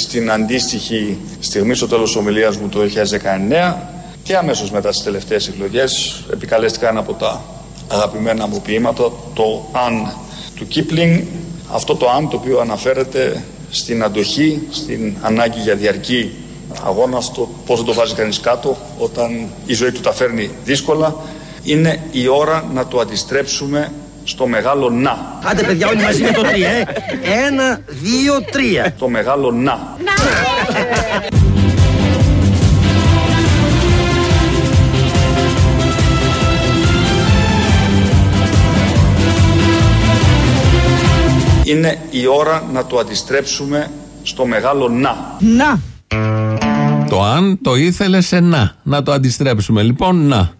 ότι στην αντίστοιχη στιγμή στο τέλος της ομιλίας μου το 2019 και αμέσως μετά στις τελευταίες εκλογές επικαλέστηκα ένα από τα αγαπημένα μου ποίηματα, το «Αν» του Κίπλινγκ, αυτό το «Αν» το οποίο αναφέρεται στην αντοχή, στην ανάγκη για διαρκή αγώνα, στο πώς δεν το βάζει κανείς κάτω όταν η ζωή του τα φέρνει δύσκολα. Είναι η ώρα να το αντιστρέψουμε στο μεγάλο να. Άντε παιδιά όλοι μαζί με το τρία, ε. Ένα, δύο, τρία. Το μεγάλο να. Είναι η ώρα να το αντιστρέψουμε στο μεγάλο να. Να. Το αν το ήθελε σε να. Να το αντιστρέψουμε. Λοιπόν, να.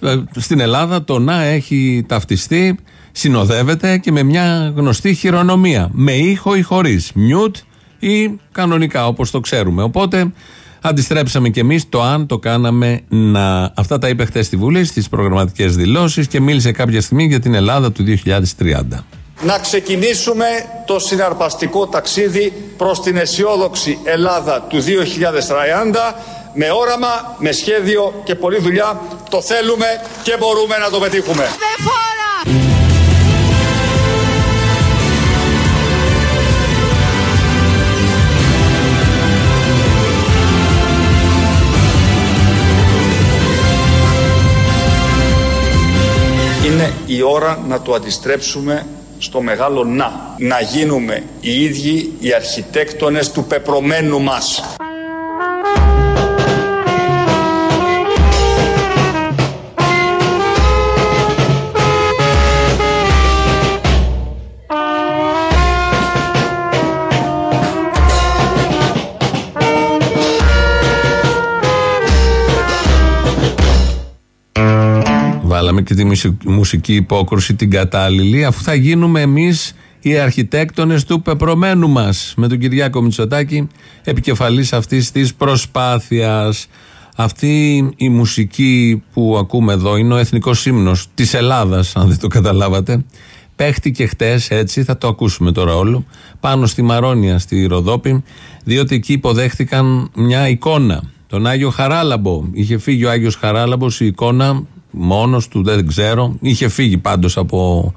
Ε, Στην Ελλάδα το να έχει ταυτιστεί, συνοδεύεται και με μια γνωστή χειρονομία. Με ήχο ή χωρίς. Μιούτ ή κανονικά όπως το ξέρουμε. Οπότε αντιστρέψαμε κι εμείς το αν το κάναμε να. Αυτά τα είπε χθες στη Βουλή στις προγραμματικές δηλώσεις και μίλησε κάποια στιγμή για την Ελλάδα του 2030. Να ξεκινήσουμε το συναρπαστικό ταξίδι προς την αισιόδοξη Ελλάδα του 2030 με όραμα, με σχέδιο και πολλή δουλειά. Το θέλουμε και μπορούμε να το πετύχουμε. Είναι η ώρα να το αντιστρέψουμε στο μεγάλο να. Να γίνουμε οι ίδιοι οι αρχιτέκτονες του πεπρωμένου μας. Βάλαμε και τη μουσι- μουσική υπόκρουση την κατάλληλη, αφού θα γίνουμε εμείς οι αρχιτέκτονες του πεπρωμένου μας. Με τον Κυριάκο Μητσοτάκη, επικεφαλής αυτής της προσπάθειας. Αυτή η μουσική που ακούμε εδώ είναι ο εθνικός ύμνος της Ελλάδας, αν δεν το καταλάβατε. Παίχτηκε χτες έτσι, θα το ακούσουμε τώρα όλο, πάνω στη Μαρόνια, στη Ροδόπη, διότι εκεί υποδέχτηκαν μια εικόνα. Τον Άγιο Χαράλαμπο. Είχε φύγει ο Άγιος Χαράλαμπος, η εικόνα μόνος του, δεν ξέρω. Είχε φύγει πάντως από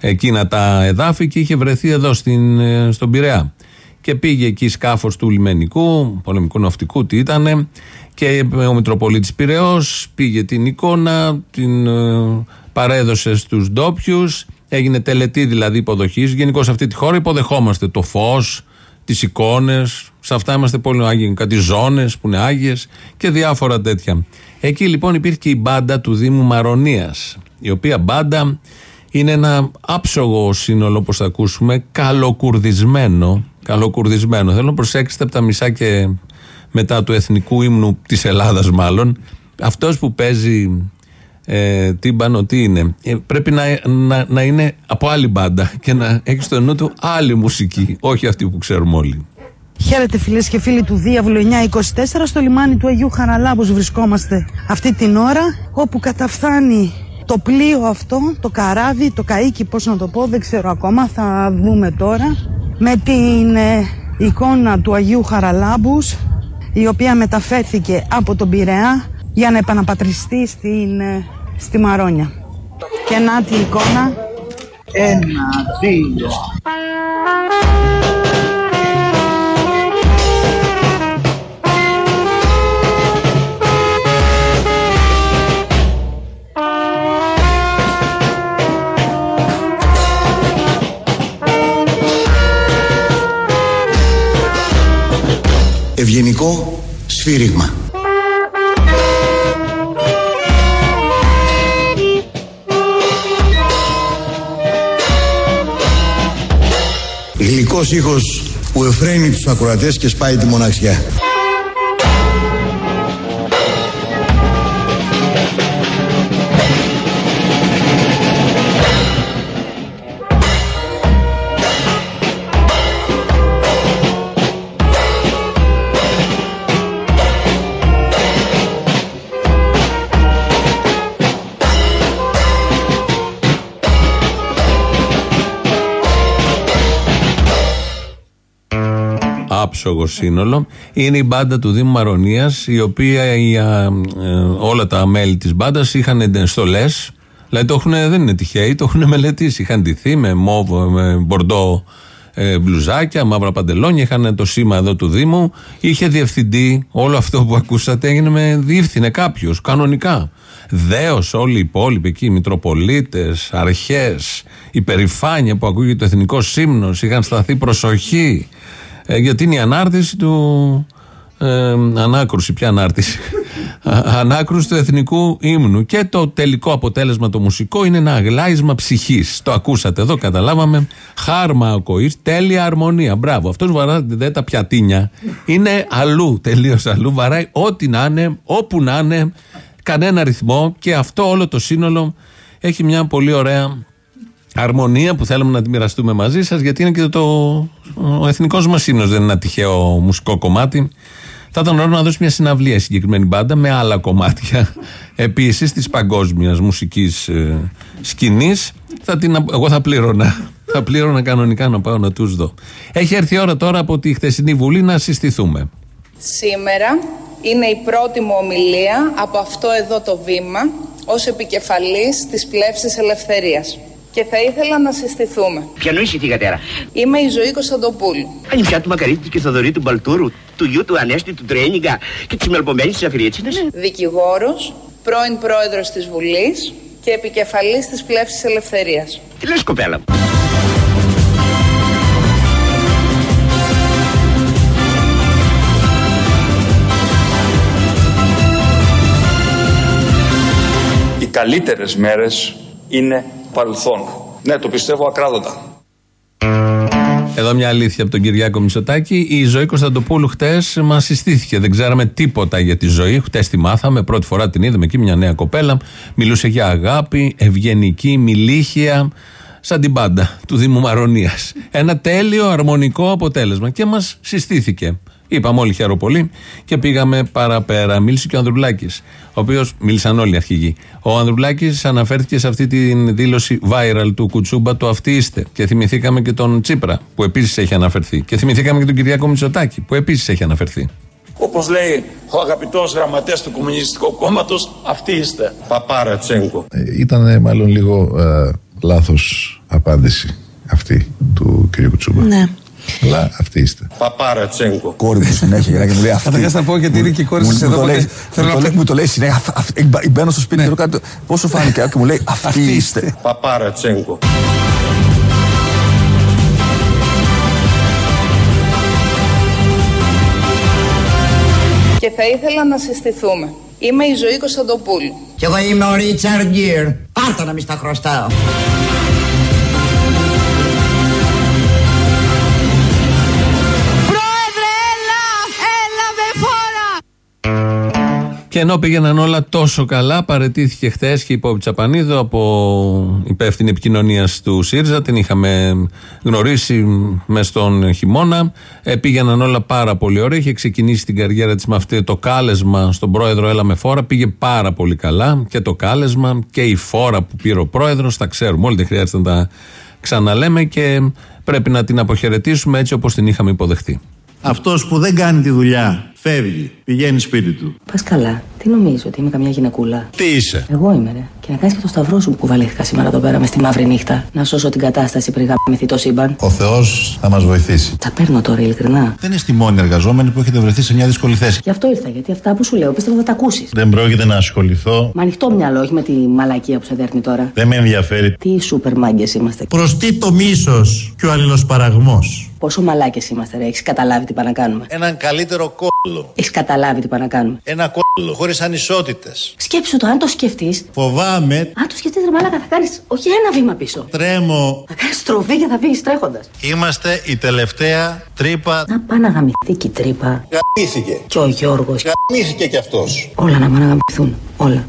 εκείνα τα εδάφη και είχε βρεθεί εδώ στην, ε, στον Πειραιά. Και πήγε εκεί σκάφος του λιμενικού, πολεμικού ναυτικού, τι ήτανε, και ο Μητροπολίτης Πειραιός πήγε την εικόνα, την ε, παρέδωσε στους ντόπιους, έγινε τελετή δηλαδή υποδοχής. Γενικώ σε αυτή τη χώρα υποδεχόμαστε το φως, τις εικόνες. Σε αυτά είμαστε πολύ άγιοι. Κάτι ζώνες που είναι άγιες και διάφορα τέτοια. Εκεί λοιπόν υπήρχε και η μπάντα του Δήμου Μαρονίας. Η οποία μπάντα είναι ένα άψογο σύνολο, όπως θα ακούσουμε, καλοκουρδισμένο. Καλοκουρδισμένο. Θέλω να προσέξετε από τα μισά και μετά του εθνικού ύμνου της Ελλάδας, μάλλον. Αυτός που παίζει ε, τύμπανο τι είναι; Ε, πρέπει να, να, να είναι από άλλη μπάντα και να έχει στο νου του άλλη μουσική, όχι αυτή που ξέρουμε όλοι. Χαίρετε φίλες και φίλοι του Διάβολου 924 στο λιμάνι του Αγίου Χαραλάμπους βρισκόμαστε αυτή την ώρα όπου καταφθάνει το πλοίο αυτό, το καράβι, το καΐκι πώς να το πω δεν ξέρω ακόμα θα δούμε τώρα με την ε, εικόνα του Αγίου Χαραλάμπους η οποία μεταφέρθηκε από τον Πειραιά για να επαναπατριστεί στην, ε, στη Μαρόνια. Και να τη εικόνα. Ένα, δύο. Ευγενικό σφύριγμα. Γλυκός ήχος που εφραίνει τους ακροατές και σπάει τη μοναξιά. Άψογο σύνολο. Είναι η μπάντα του Δήμου Μαρονίας, η οποία η, ε, όλα τα μέλη της μπάντας είχαν εντεστολές. Δηλαδή το έχουν, δεν είναι τυχαίοι, το έχουν μελετήσει. Είχαν ντυθεί με μόβ, με μπορντό ε, μπλουζάκια, μαύρα παντελόνια, είχαν το σήμα εδώ του Δήμου. Είχε διευθυντή, όλο αυτό που ακούσατε έγινε με διεύθυνε κάποιος, κανονικά. Δέος, όλοι οι υπόλοιποι εκεί, οι Μητροπολίτες, αρχές, η περηφάνεια που ακούγεται το εθνικός σύμνος, είχαν σταθεί προσοχή. Ε, γιατί είναι η ανάρτηση του. Ε, ανάκρουση, ποια ανάρτηση; ανάκρουση του εθνικού ύμνου. Και το τελικό αποτέλεσμα το μουσικό είναι ένα αγλάισμα ψυχής. Το ακούσατε εδώ, καταλάβαμε. Χάρμα ακοή, τέλεια αρμονία. Μπράβο. Αυτός βαράει τα πιατίνια. Είναι αλλού, τελείως αλλού. Βαράει ό,τι να είναι, όπου να είναι κανένα ρυθμό και αυτό όλο το σύνολο έχει μια πολύ ωραία αρμονία που θέλουμε να τη μοιραστούμε μαζί σας γιατί είναι και το, ο εθνικός μας σύνος δεν είναι ένα τυχαίο μουσικό κομμάτι. Θα ήταν ωραίο να δώσει μια συναυλία η συγκεκριμένη μπάντα με άλλα κομμάτια. Επίσης της παγκόσμιας μουσικής ε, σκηνής θα την, εγώ θα πλήρωνα. Θα πλήρωνα κανονικά να πάω να τους δω. Έχει έρθει η ώρα τώρα από τη χθεσινή βουλή να συστηθούμε. Σήμερα είναι η πρώτη μου ομιλία από αυτό εδώ το βήμα ως επικεφαλής της Πλεύσης Ελευθερίας. Και θα ήθελα να συστηθούμε. Ποιανού είσαι τη κατέρα; Είμαι η Ζωή Κωνσταντοπούλου. Ανιψιά του Μακαρίτης και Θοδωρή του Μπαλτούρου, του γιου του Ανέστη του Τρένιγκα και της μελπομένης της Αφιρίτσινας. Δικηγόρος, πρώην πρόεδρος της Βουλής και επικεφαλής της Πλεύσης Ελευθερίας. Τι λες κοπέλα μου; Οι καλύτερες μέρες είναι παρελθόν. Ναι, το πιστεύω ακράδαντα. Εδώ μια αλήθεια από τον Κυριάκο Μητσοτάκη. Η ζωή Κωνσταντοπούλου χτες μας συστήθηκε. Δεν ξέραμε τίποτα για τη ζωή. Χτες τη μάθαμε. Πρώτη φορά την είδαμε εκεί, μια νέα κοπέλα. Μιλούσε για αγάπη, ευγενική, μιλήχια. Σαν την πάντα του Δήμου Μαρονίας. Ένα τέλειο αρμονικό αποτέλεσμα. Και μας συστήθηκε. Είπαμε όλοι χαίρο πολύ και πήγαμε παραπέρα. Μίλησε και ο Ανδρουλάκης, ο οποίος μίλησαν όλοι οι αρχηγοί. Ο Ανδρουλάκης αναφέρθηκε σε αυτή τη δήλωση viral του Κουτσούμπα, το αυτοί είστε. Και θυμηθήκαμε και τον Τσίπρα, που επίσης έχει αναφερθεί. Και θυμηθήκαμε και τον Κυριακό Μητσοτάκη, που επίσης έχει αναφερθεί. Όπως λέει ο αγαπητός γραμματέας του Κομμουνιστικού Κόμματος, αυτοί είστε. Παπάρα Τσέγκο. Ήταν μάλλον λίγο ε, λάθος απάντηση αυτή του κ. Κουτσούμπα. Ναι. Αλλά αυτή είστε. Παπάρα Τσέγκο. Κόρη μου συνέχεια και μου λέει αυτή. Καταρχάς να πω γιατί είναι και η κόρη Μου- σας μου εδώ, το οπότε λέει- θέλω μου να το πω- λέει- Μου το λέει συνέχεια. αυ- αυ- ε, Μπαίνω στο σπίτι και ρωτάω κάτι. Πόσο φάνηκε και μου λέει αυτή είστε. Παπάρα Τσέγκο. Και θα ήθελα να συστηθούμε. Είμαι η Ζωή Κωνσταντοπούλου. Κι εγώ είμαι ο Ρίτσαρντ Γκίρ. Πάρτα να μη στα χρωστάω. Και ενώ πήγαιναν όλα τόσο καλά, παρετήθηκε χθες και η Πόπη Τσαπανίδου από υπεύθυνη επικοινωνίας του ΣΥΡΖΑ. Την είχαμε γνωρίσει μες στον χειμώνα. Ε, πήγαιναν όλα πάρα πολύ ωραία. Είχε ξεκινήσει την καριέρα της με αυτό το κάλεσμα στον πρόεδρο Έλα με φόρα. Πήγε πάρα πολύ καλά. Και το κάλεσμα και η φόρα που πήρε ο πρόεδρος. Τα ξέρουμε όλοι, δεν χρειάζεται να τα ξαναλέμε. Και πρέπει να την αποχαιρετήσουμε έτσι όπως την είχαμε υποδεχτεί. Αυτός που δεν κάνει τη δουλειά φεύγει, πηγαίνει σπίτι του. Πας καλά. Τι νομίζω, ότι είμαι καμιά γυναικούλα; Τι είσαι; Εγώ είμαι, ρε. Και να κάνεις και το σταυρό σου που κουβαλήθηκα σήμερα εδώ πέρα με στη μαύρη νύχτα. Να σώσω την κατάσταση πριν γαμηθεί το σύμπαν. Ο Θεός θα μας βοηθήσει. Τα παίρνω τώρα, ειλικρινά. Δεν είστε οι μόνοι εργαζόμενοι που έχετε βρεθεί σε μια δύσκολη θέση. Γι' αυτό ήρθα, γιατί αυτά που σου λέω πίστευα θα τα ακούσεις. Δεν πρόκειται να ασχοληθώ. Με ανοιχτό μυαλό, όχι με τη μαλακία που σε δέρνει τώρα. Δεν με ενδιαφέρει. Τι σούπερ μάγκες είμαστε. Προς τι το μίσος και ο αλληλοσπαραγμός; Πόσο μαλάκες είμαστε, ρε. Έχεις καταλάβει τι πάνε να κάνουμε. Έναν καλύτερο κόλλο. Έχεις καταλάβει τι πάνε να κάνουμε. Ένα κόλλο χωρίς ανισότητες. Σκέψου το, αν το σκεφτεί. Φοβάμαι, Αν το σκεφτείς, ρε μαλάκα, θα κάνεις όχι ένα βήμα πίσω. τρέμω. Θα κάνεις στροφή και θα φύγεις τρέχοντας. Είμαστε η τελευταία τρύπα. Να πάει να γαμηθεί και η τρύπα. Γαμήθηκε. Και ο Γιώργος. Γαμήθηκε κι αυτός. Όλα να πάνε να γαμηθούν. Όλα.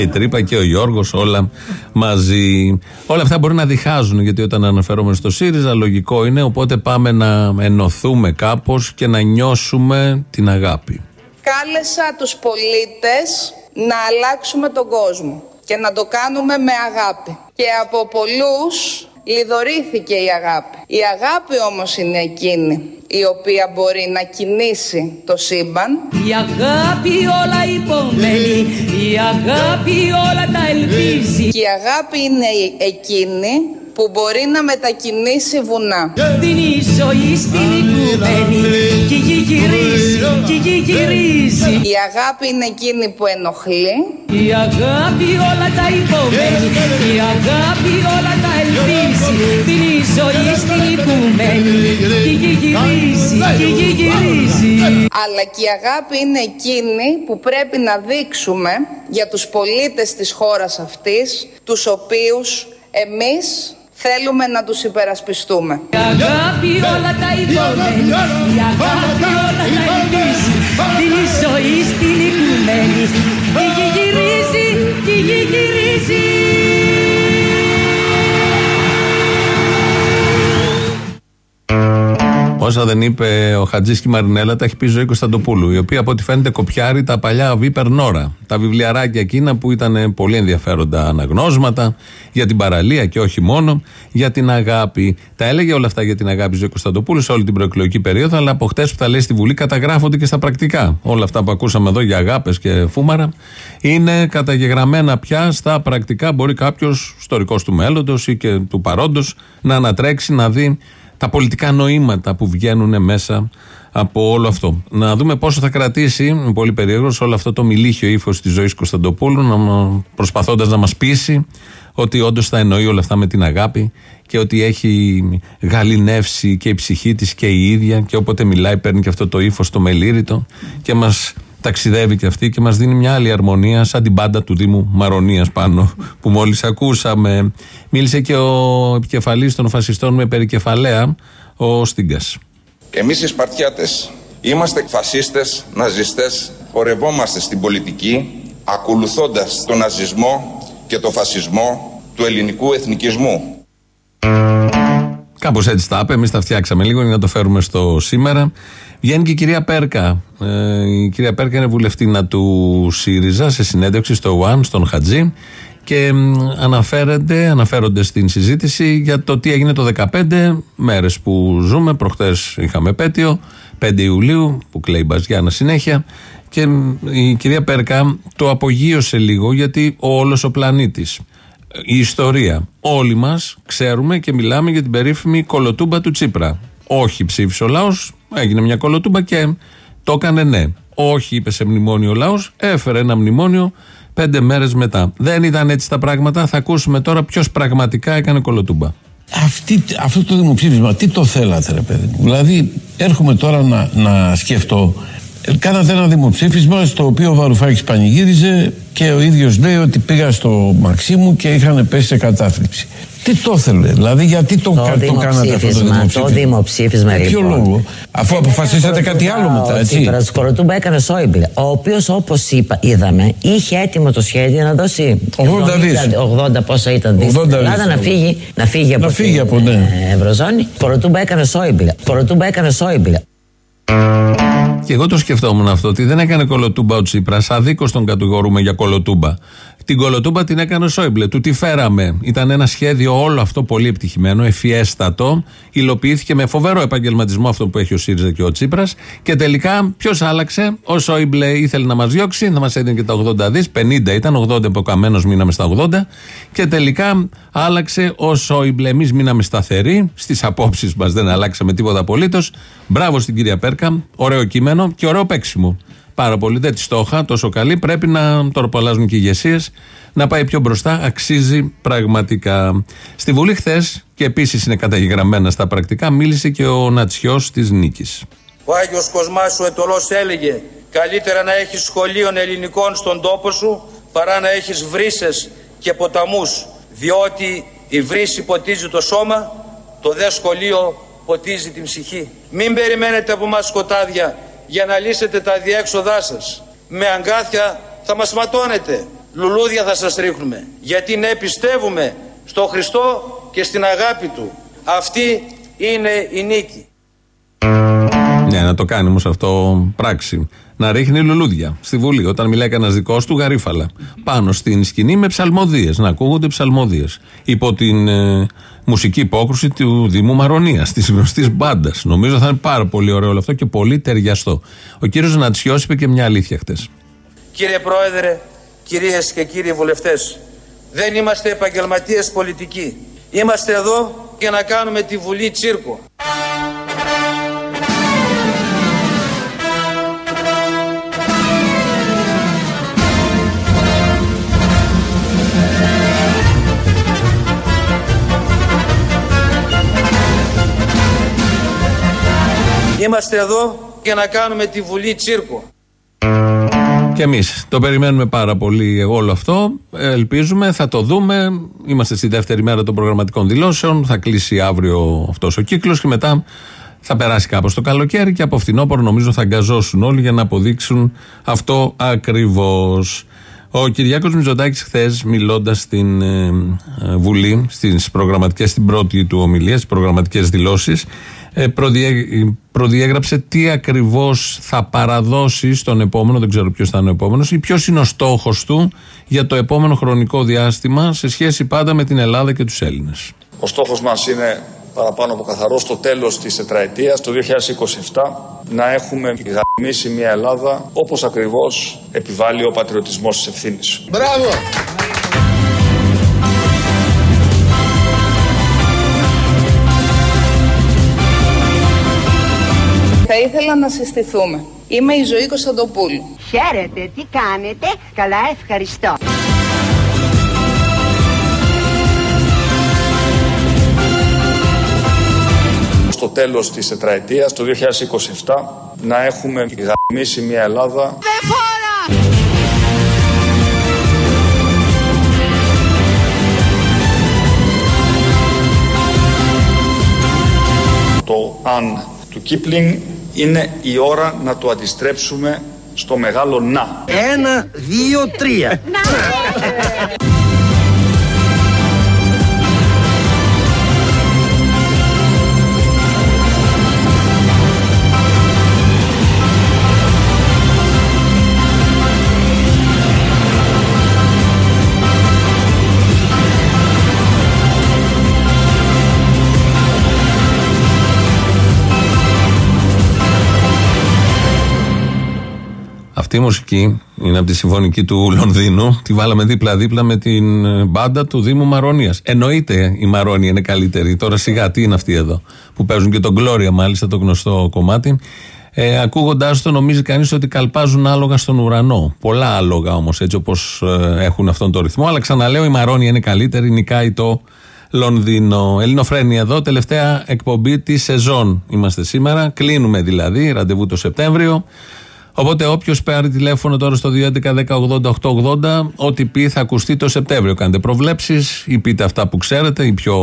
Και η Τρύπα και ο Γιώργος, όλα μαζί. Όλα αυτά μπορεί να διχάζουν, γιατί όταν αναφερόμαστε στο ΣΥΡΙΖΑ, λογικό είναι. Οπότε πάμε να ενωθούμε κάπως και να νιώσουμε την αγάπη. Κάλεσα τους πολίτες να αλλάξουμε τον κόσμο και να το κάνουμε με αγάπη. Και από πολλούς λιδωρήθηκε η αγάπη. Η αγάπη όμως είναι εκείνη η οποία μπορεί να κινήσει το σύμπαν. Η αγάπη όλα υπομένει, η αγάπη όλα τα ελπίζει. Και η αγάπη είναι εκείνη που μπορεί να μετακινήσει βουνά. Την ζωή στην οικουμένη και η γη γυρίζει, και η γη γυρίζει. Η αγάπη είναι εκείνη που ενοχλεί. Η αγάπη όλα τα υπομένει, η αγάπη όλα τα ελπίζει. Την ζωή στην οικουμένη και η γη γυρίζει, και η γη γυρίζει. Αλλά και η αγάπη είναι εκείνη που πρέπει να δείξουμε για τους πολίτες της χώρας αυτής, τους οποίους εμείς θέλουμε να τους υπερασπιστούμε. Η αγάπη όλα τα υπομένει, η αγάπη όλα τα ελπίζει. Την ζωή στην οικουμένη, η γη γυρίζει, και η γη γυρίζει. Όσα δεν είπε ο Χατζή και η Μαρινέλα, τα έχει πει η Ζωή Κωνσταντοπούλου, η οποία από ό,τι φαίνεται κοπιάρει τα παλιά Βίπερ Νόρα. Τα βιβλιαράκια εκείνα που ήταν πολύ ενδιαφέροντα αναγνώσματα για την παραλία και όχι μόνο, για την αγάπη. Τα έλεγε όλα αυτά για την αγάπη η Ζωή Κωνσταντοπούλου σε όλη την προεκλογική περίοδο, αλλά από χτες που τα λέει στη Βουλή καταγράφονται και στα πρακτικά. Όλα αυτά που ακούσαμε εδώ για αγάπες και φούμαρα είναι καταγεγραμμένα πια στα πρακτικά. Μπορεί κάποιος ιστορικός του μέλλοντος ή και του παρόντος να ανατρέξει να δει τα πολιτικά νοήματα που βγαίνουν μέσα από όλο αυτό. Να δούμε πόσο θα κρατήσει, είναι πολύ περίεργος, όλο αυτό το μιλίχιο ύφος της ζωής Κωνσταντοπούλου, προσπαθώντας να μας πείσει ότι όντως θα εννοεί όλα αυτά με την αγάπη και ότι έχει γαλινεύσει και η ψυχή της και η ίδια και όποτε μιλάει παίρνει και αυτό το ύφος το μελήρητο και μας ταξιδεύει και αυτή και μας δίνει μια άλλη αρμονία σαν την πάντα του Δήμου Μαρονίας πάνω που μόλις ακούσαμε. Μίλησε και ο επικεφαλής των φασιστών με περικεφαλαία, ο Στίγκας. Εμείς οι Σπαρτιάτες είμαστε φασίστες, ναζιστές, πορευόμαστε στην πολιτική ακολουθώντας τον ναζισμό και τον φασισμό του ελληνικού εθνικισμού. Κάπως έτσι τα είπε. Εμείς τα φτιάξαμε λίγο για να το φέρουμε στο σήμερα. Βγαίνει και η κυρία Πέρκα. Ε, η κυρία Πέρκα είναι βουλευτήνα του ΣΥΡΙΖΑ σε συνέντευξη στο ΟΑΝ, στον Χατζή. Και αναφέρονται, αναφέρονται στην συζήτηση για το τι έγινε το 15 μέρες που ζούμε. Προχτές είχαμε πέτειο, 5 Ιουλίου, που κλαίει Μπαζιάννα συνέχεια. Και η κυρία Πέρκα το απογείωσε λίγο γιατί όλος ο πλανήτης η ιστορία. Όλοι μας ξέρουμε και μιλάμε για την περίφημη κολοτούμπα του Τσίπρα. Όχι ψήφισε ο λαός, έγινε μια κολοτούμπα και το έκανε ναι. Όχι είπε σε μνημόνιο ο λαός, έφερε ένα μνημόνιο πέντε μέρες μετά. Δεν ήταν έτσι τα πράγματα. Θα ακούσουμε τώρα ποιος πραγματικά έκανε κολοτούμπα. Αυτή, αυτό το δημοψήφισμα, τι το θέλατε, ρε παιδί μου; Δηλαδή, έρχομαι τώρα να, να σκεφτώ Κάνατε ένα δημοψήφισμα στο οποίο ο Βαρουφάκης πανηγύριζε και ο ίδιος λέει ότι πήγα στο Μαξίμου και είχαν πέσει σε κατάθλιψη. Τι το ήθελε, δηλαδή γιατί το, το, το κάνατε αυτό το δημοψήφισμα. Το δημοψήφισμα; Για ποιο λοιπόν. λόγο, αφού αποφασίσατε κάτι άλλο μετά, έτσι. Ο Τσίπρας Κοροτούμπα έκανε Σόιμπλε, ο οποίος όπως είπα, είδαμε, είχε έτοιμο το σχέδιο να δώσει 80 δις. 80 πόσα ήταν δις. 80 στην Ελλάδα δις. να φύγει, να φύγει από Να φύγει την από, ναι. ε, Ευρωζώνη. Κοροτούμπα έκανε Σόιμπλε. Κοροτούμπα έκανε Σόιμπλε. Και εγώ το σκεφτόμουν αυτό, ότι δεν έκανε κολοτούμπα ο Τσίπρας. Αδίκως τον κατηγορούμε για κολοτούμπα. Την κολοτούμπα την έκανε ο Σόιμπλε. Του τη φέραμε. Ήταν ένα σχέδιο όλο αυτό πολύ επιτυχημένο, ευφιέστατο. Υλοποιήθηκε με φοβερό επαγγελματισμό αυτό που έχει ο ΣΥΡΙΖΑ και ο Τσίπρας. Και τελικά ποιος άλλαξε; Ο Σόιμπλε ήθελε να μας διώξει, να μας έδινε και τα 80 δις. 50 ήταν, 80 από καμένο μείναμε στα 80. Και τελικά άλλαξε ο Σόιμπλε. Εμείς μείναμε σταθεροί στις απόψεις μας, δεν αλλάξαμε τίποτα απολύτως. Μπράβο στην κυρία Πέρκα. Ωραίο κείμενο και ωραίο παίξιμο. Πάρα πολύ. Δεν τη στόχα, τόσο καλή. Πρέπει να τώρα που αλλάζουν και οι ηγεσίες να πάει πιο μπροστά. Αξίζει πραγματικά. Στη Βουλή χθες, και επίσης είναι καταγεγραμμένα στα πρακτικά, μίλησε και ο Νατσιός της Νίκης. Ο Άγιος Κοσμάς ο Ετωλός έλεγε «Καλύτερα να έχεις σχολείων ελληνικών στον τόπο σου παρά να έχεις βρύσες και ποταμούς, διότι η βρύση ποτίζει το σώμα, το δε σχολείο ποτίζει την ψυχή». Μην περιμένετε από μας σκοτάδια για να λύσετε τα διέξοδά σας. Με αγκάθια θα μας ματώνετε, λουλούδια θα σας ρίχνουμε, γιατί ναι πιστεύουμε στο Χριστό και στην αγάπη Του. Αυτή είναι η νίκη. Ναι, να το κάνει όμως αυτό πράξη. Να ρίχνει λουλούδια στη Βουλή. Όταν μιλάει κανένας δικός του, γαρίφαλα. Πάνω στην σκηνή με ψαλμοδίες, να ακούγονται ψαλμοδίες. Υπό την ε, μουσική υπόκρουση του Δήμου Μαρονίας, της γνωστής μπάντας. Νομίζω θα είναι πάρα πολύ ωραίο όλο αυτό και πολύ ταιριαστό. Ο κύριος Νατσιός είπε και μια αλήθεια χτες. Κύριε Πρόεδρε, κυρίες και κύριοι βουλευτές, δεν είμαστε επαγγελματίες πολιτικοί. Είμαστε εδώ για να κάνουμε τη Βουλή τσίρκο. Είμαστε εδώ για να κάνουμε τη Βουλή τσίρκο. Και εμείς το περιμένουμε πάρα πολύ όλο αυτό. Ελπίζουμε, θα το δούμε. Είμαστε στη δεύτερη μέρα των προγραμματικών δηλώσεων. Θα κλείσει αύριο αυτός ο κύκλος και μετά θα περάσει κάπως το καλοκαίρι και από φθινόπωρο νομίζω θα αγκαζώσουν όλοι για να αποδείξουν αυτό ακριβώς. Ο Κυριάκος Μητσοτάκη, χθες, μιλώντας στην ε, ε, Βουλή, στις προγραμματικές, στην πρώτη του ομιλία, στις προγραμματικές δηλώσεις, ε, προδιέ- προδιέγραψε τι ακριβώς θα παραδώσει στον επόμενο, δεν ξέρω ποιος θα είναι ο επόμενος, ή ποιος είναι ο στόχος του για το επόμενο χρονικό διάστημα σε σχέση πάντα με την Ελλάδα και τους Έλληνες. Ο στόχος μας είναι παραπάνω από καθαρός στο τέλος της τετραετίας, το 2027, να έχουμε γαμίσει μια Ελλάδα όπως ακριβώς επιβάλλει ο πατριωτισμός της ευθύνης. Μπράβο! Ήθελα να συστηθούμε. Είμαι η Ζωή Κωνσταντοπούλου. Χαίρετε, τι κάνετε; Καλά, ευχαριστώ. Στο τέλος της τετραετίας, το 2027, να έχουμε γαμίσει μια Ελλάδα Το αν του Κίπλινγκ είναι η ώρα να το αντιστρέψουμε στο μεγάλο να. Ένα, δύο, τρία. Αυτή η μουσική είναι από τη συμφωνική του Λονδίνου. Τη βάλαμε δίπλα-δίπλα με την ε, μπάντα του Δήμου Μαρόνια. Εννοείται η Μαρόνια είναι καλύτερη. Τώρα σιγά τι είναι αυτή εδώ. Που παίζουν και τον Gloria μάλιστα, το γνωστό κομμάτι. Ε, Ακούγοντάς το, νομίζει κανείς ότι καλπάζουν άλογα στον ουρανό. Πολλά άλογα όμως, έτσι όπως έχουν αυτόν τον ρυθμό. Αλλά ξαναλέω, η Μαρόνια είναι καλύτερη, νικάει το Λονδίνο. Ελληνοφρένια εδώ, τελευταία εκπομπή της σεζόν είμαστε σήμερα. Κλείνουμε δηλαδή, ραντεβού το Σεπτέμβριο. Οπότε όποιος πάρει τηλέφωνο τώρα στο 211-1080-880, ό,τι πει θα ακουστεί το Σεπτέμβριο. Κάντε προβλέψεις ή πείτε αυτά που ξέρετε, ή πιο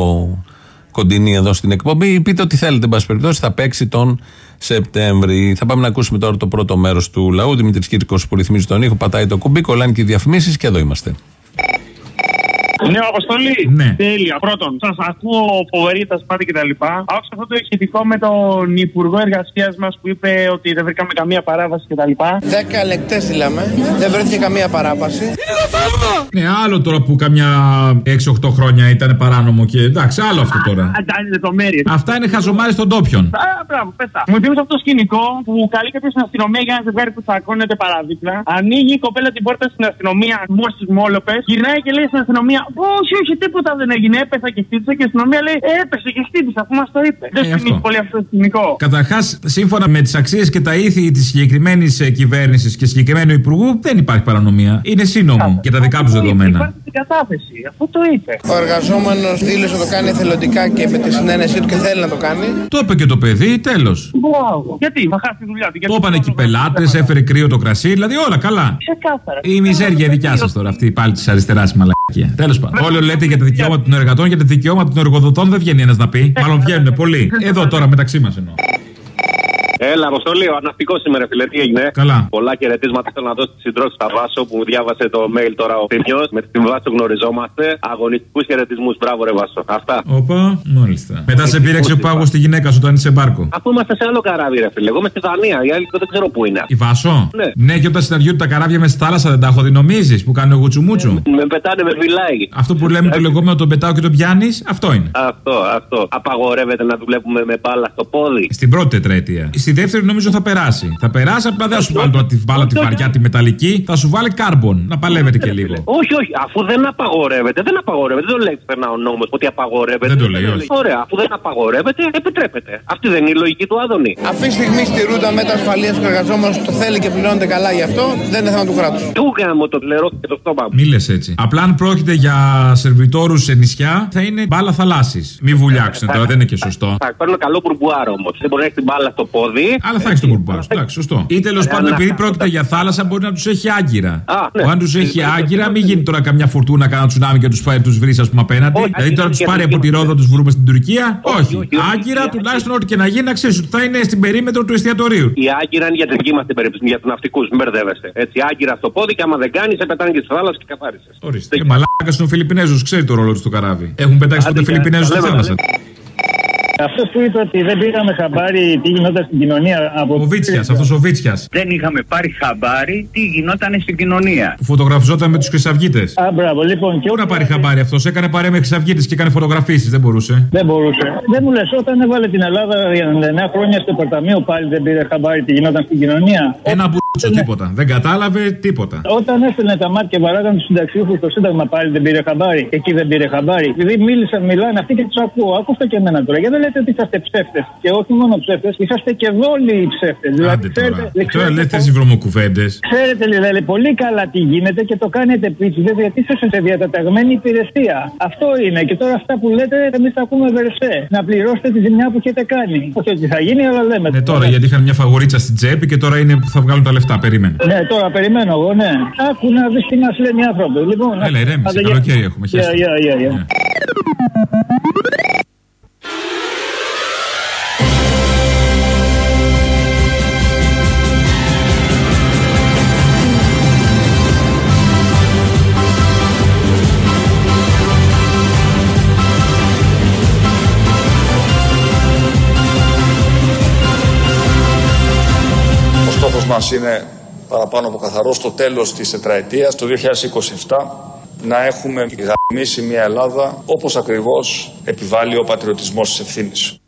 κοντινή εδώ στην εκπομπή, ή πείτε ό,τι θέλετε, εν πάση περιπτώσει, θα παίξει τον Σεπτέμβρη. Θα πάμε να ακούσουμε τώρα το πρώτο μέρος του λαού. Δημήτρης Κύρκος που ρυθμίζει τον ήχο, πατάει το κουμπί, κολλάνε και οι διαφημίσεις και εδώ είμαστε. Ναι, Αποστολή. Ναι. Τέλεια. Πρώτον, σας ακούω φοβερή τα σπάτη κτλ. Άκουσα αυτό το ηχητικό με τον Υπουργό Εργασίας μας που είπε ότι δεν βρήκαμε καμία παράβαση κτλ. Δέκα λεκτέ στείλαμε. Δεν βρέθηκε καμία παράβαση. Ναι, άλλο τώρα που καμιά 6-8 χρόνια ήταν παράνομο και εντάξει, άλλο αυτό τώρα. Αντάλλη λεπτομέρειε. Αυτά είναι χαζομάρες των τόπιων. Α, μπράβο, πέτα. Μου θύμισε αυτό το σκηνικό που καλεί κάποιος στην αστυνομία για ένα ζευγάρι που τσακώνεται παραδίπλα. Ανοίγει η κοπέλα την πόρτα στην αστυνομία, μόρσει μόλοπες. Γυρνάει και λέει στην αστυνομία: Όχι, όχι, τίποτα δεν έγινε. Έπεσα και χτύπησα και η αστυνομία λέει: Έπεσε και χτύπησα, αφού μας το είπε. Δεν αυτό. θυμίζει πολύ αυτό το σκηνικό. Καταρχάς, σύμφωνα με τις αξίες και τα ήθη της συγκεκριμένης κυβέρνησης και συγκεκριμένου υπουργού, δεν υπάρχει παρανομία. Είναι σύνομο και τα δικά τους δεδομένα. Υπάρχει στην κατάθεση, αφού το είπε. Ο εργαζόμενος δήλωσε να το κάνει εθελοντικά και με τη συνένεσή του και θέλει να το κάνει. Το είπε και το παιδί, τέλος. Μπράβο. Γιατί, θα χάσει τη δουλειά του. Το είπαν εκεί πελάτες, έφερε κρύο το κρασί, δηλαδή όλα καλά. Ξεκάθαρα. Η μιζέρια δικιά σας τώρα, αυτή πάλι της αριστεράς η μαλακία. Τέλος πάντων. Όλοι λέτε για τα δικαιώματα των εργατών, για τα δικαιώματα των εργοδοτών δεν βγαίνει ένας να πει. Μάλλον βγαίνουν πολλοί. Εδώ τώρα μεταξύ μας εννοώ. Έλα, Αποστολή, ο αναυτικό σήμερα, φίλε, τι έγινε; Καλά. Πολλά χαιρετίσματα θέλω να δώσω στη συντρόφη στα Βάσο που διάβασε το mail τώρα ο Θήμιος. Με την Βάσο γνωριζόμαστε. Αγωνιστικούς χαιρετισμούς, μπράβο, ρε Βάσο. Αυτά. Όπα, μάλιστα. Μετά σε πήρεξε ο πάγο στη γυναίκα σου όταν είσαι μπάρκο. Αφού είμαστε σε άλλο καράβι, ρε φίλε. Εγώ είμαι στη Δανία. Οι άλλοι δεν ξέρω πού είναι. Η Βάσο; Ναι. Ναι, και όταν συναντιούνται τα καράβια με στη θάλασσα δεν τα έχω δει, νομίζεις; Που κάνουν γουτσουμούτσου. Με πετάνε, με φυλάει. Αυτό που λέμε το λεγόμενο τον πετάω και τον πιάνεις, αυτό είναι. Αυτό, αυτό. Απαγορεύεται να δουλεύουμε με μπάλα στο πόδι. Στην πρώτη τετραετία. Στη δεύτερη νομίζω θα περάσει. Θα περάσει, απλά δεν θα σου βάλει τώρα τη μπάλα τη βαριά, τη μεταλλική. Θα σου βάλει κάρμπον. Να παλεύετε και λίγο. Όχι, όχι, αφού δεν απαγορεύεται, δεν απαγορεύεται. Δεν το λέει πουθενά ο νόμος ότι απαγορεύεται. Δεν το λέει, όχι. Ωραία, αφού δεν απαγορεύεται, επιτρέπεται. Αυτή δεν είναι η λογική του Άδωνη. Αυτή τη στιγμή στη ρούτα μέτρα ασφαλείας του εργαζόμενου το θέλει και πληρώνεται καλά γι' αυτό, δεν είναι θέμα του κράτους. Του γάμο το πλερό και το στόμα μου. Μη λες έτσι. Απλά αν πρόκειται για σερβιτόρους σε νησιά, θα είναι μπάλα θαλάσσης. Μη βουλιάξουν τώρα, δεν είναι και σωστό. Θα παίρνω καλό μπουρμπουάρο όμως. Δεν μπορεί να έχει την μπάλα στο πόδι. Αλλά θα έχεις τον κουρμπάρο. Εντάξει, σωστό. Ή τέλος πάντων, επειδή πρόκειται για θάλασσα, μπορεί να τους έχει άγκυρα. ναι. Ο αν τους έχει άγκυρα, μην γίνει τώρα καμιά φουρτούνα, κανένα τσουνάμι και τους τους βρεις, ας πούμε, απέναντι. Δηλαδή τώρα τους πάρει από τη Ρόδο, τους βρούμε στην Τουρκία. Όχι. Άγκυρα, τουλάχιστον ό,τι και να γίνει, να ξέρεις ότι θα είναι στην περίμετρο του εστιατορίου. Η άγκυρα είναι για τη δική μας την περίπτωση, για τους ναυτικούς. Μην μπερδεύεστε. Έτσι, άγκυρα στο πόδι και άμα δεν κάνεις, σε πετάνε και στη θάλασσα και καθάρισες. Ορίστε. Και μαλάκας είναι ο Φιλιππινέζος, ξέρει το ρόλο του στο καράβι. Έχουν πετάξει ποτέ Φιλιππινέζου στη θάλασσα. Αυτός που είπε ότι δεν πήραμε χαμπάρι τι γινόταν στην κοινωνία από. Ο Βίτσιας, αυτός ο Βίτσιας. Δεν είχαμε πάρει χαμπάρι τι γινόταν στην κοινωνία. Που φωτογραφιζόταν με τους Χρυσαυγίτες. Α, μπράβο, λοιπόν. Και Πού να πάρει χαμπάρι αυτός, έκανε παρέα με Χρυσαυγίτες και έκανε φωτογραφίσεις, δεν μπορούσε. Δεν μπορούσε. Δεν μου λες, όταν έβαλε την Ελλάδα για 99 χρόνια στο Πορταμείο πάλι δεν πήρε χαμπάρι τι γινόταν στην κοινωνία; Ένα μπουτσο τίποτα. Δεν κατάλαβε τίποτα. Όταν έστελνε τα μάτια και βαράγαν τους συνταξιούχους στο Σύνταγμα πάλι δεν πήρε χαμπάρι. Εκεί δεν πήρε χαμπάρι. Επειδή μίλησαν, μιλάνε αυτοί και τους ακούω. Ακούστε και εμένα τώρα. Γιατί δεν λέτε ότι είσαστε ψεύτες. Και όχι μόνο ψεύτες, είσαστε και δόλοι ψεύτες. Άντε τώρα. Τώρα λέτε τις βρωμοκουβέντες. Ξέρετε, δηλαδή, πολύ καλά τι γίνεται και το κάνετε επίτηδε γιατί είσαστε σε διατεταγμένη υπηρεσία. Αυτό είναι. Και τώρα αυτά που λέτε, εμείς τα ακούμε βερσέ. Να πληρώσετε τη ζημιά που έχετε κάνει. Όχι ότι θα γίνει, αλλά λέμε. Ναι, τώρα γιατί είχαν μια φαγορίτσα στην τσέπη και τώρα είναι που θα βγάλουν τα λεφτά. Περίμενε. Ναι, τώρα περιμένω εγώ, ναι. Άκου να δεις τι μας λένε οι άνθρωποι. Λοιπόν, Έλα, ηρέμησε. Καλοκαίρι έχουμε. Yeah, yeah, yeah, yeah. Μας είναι παραπάνω από καθαρός στο τέλος της τετραετίας, το 2027, να έχουμε γαμίσει μια Ελλάδα όπως ακριβώς επιβάλλει ο πατριωτισμός της ευθύνης.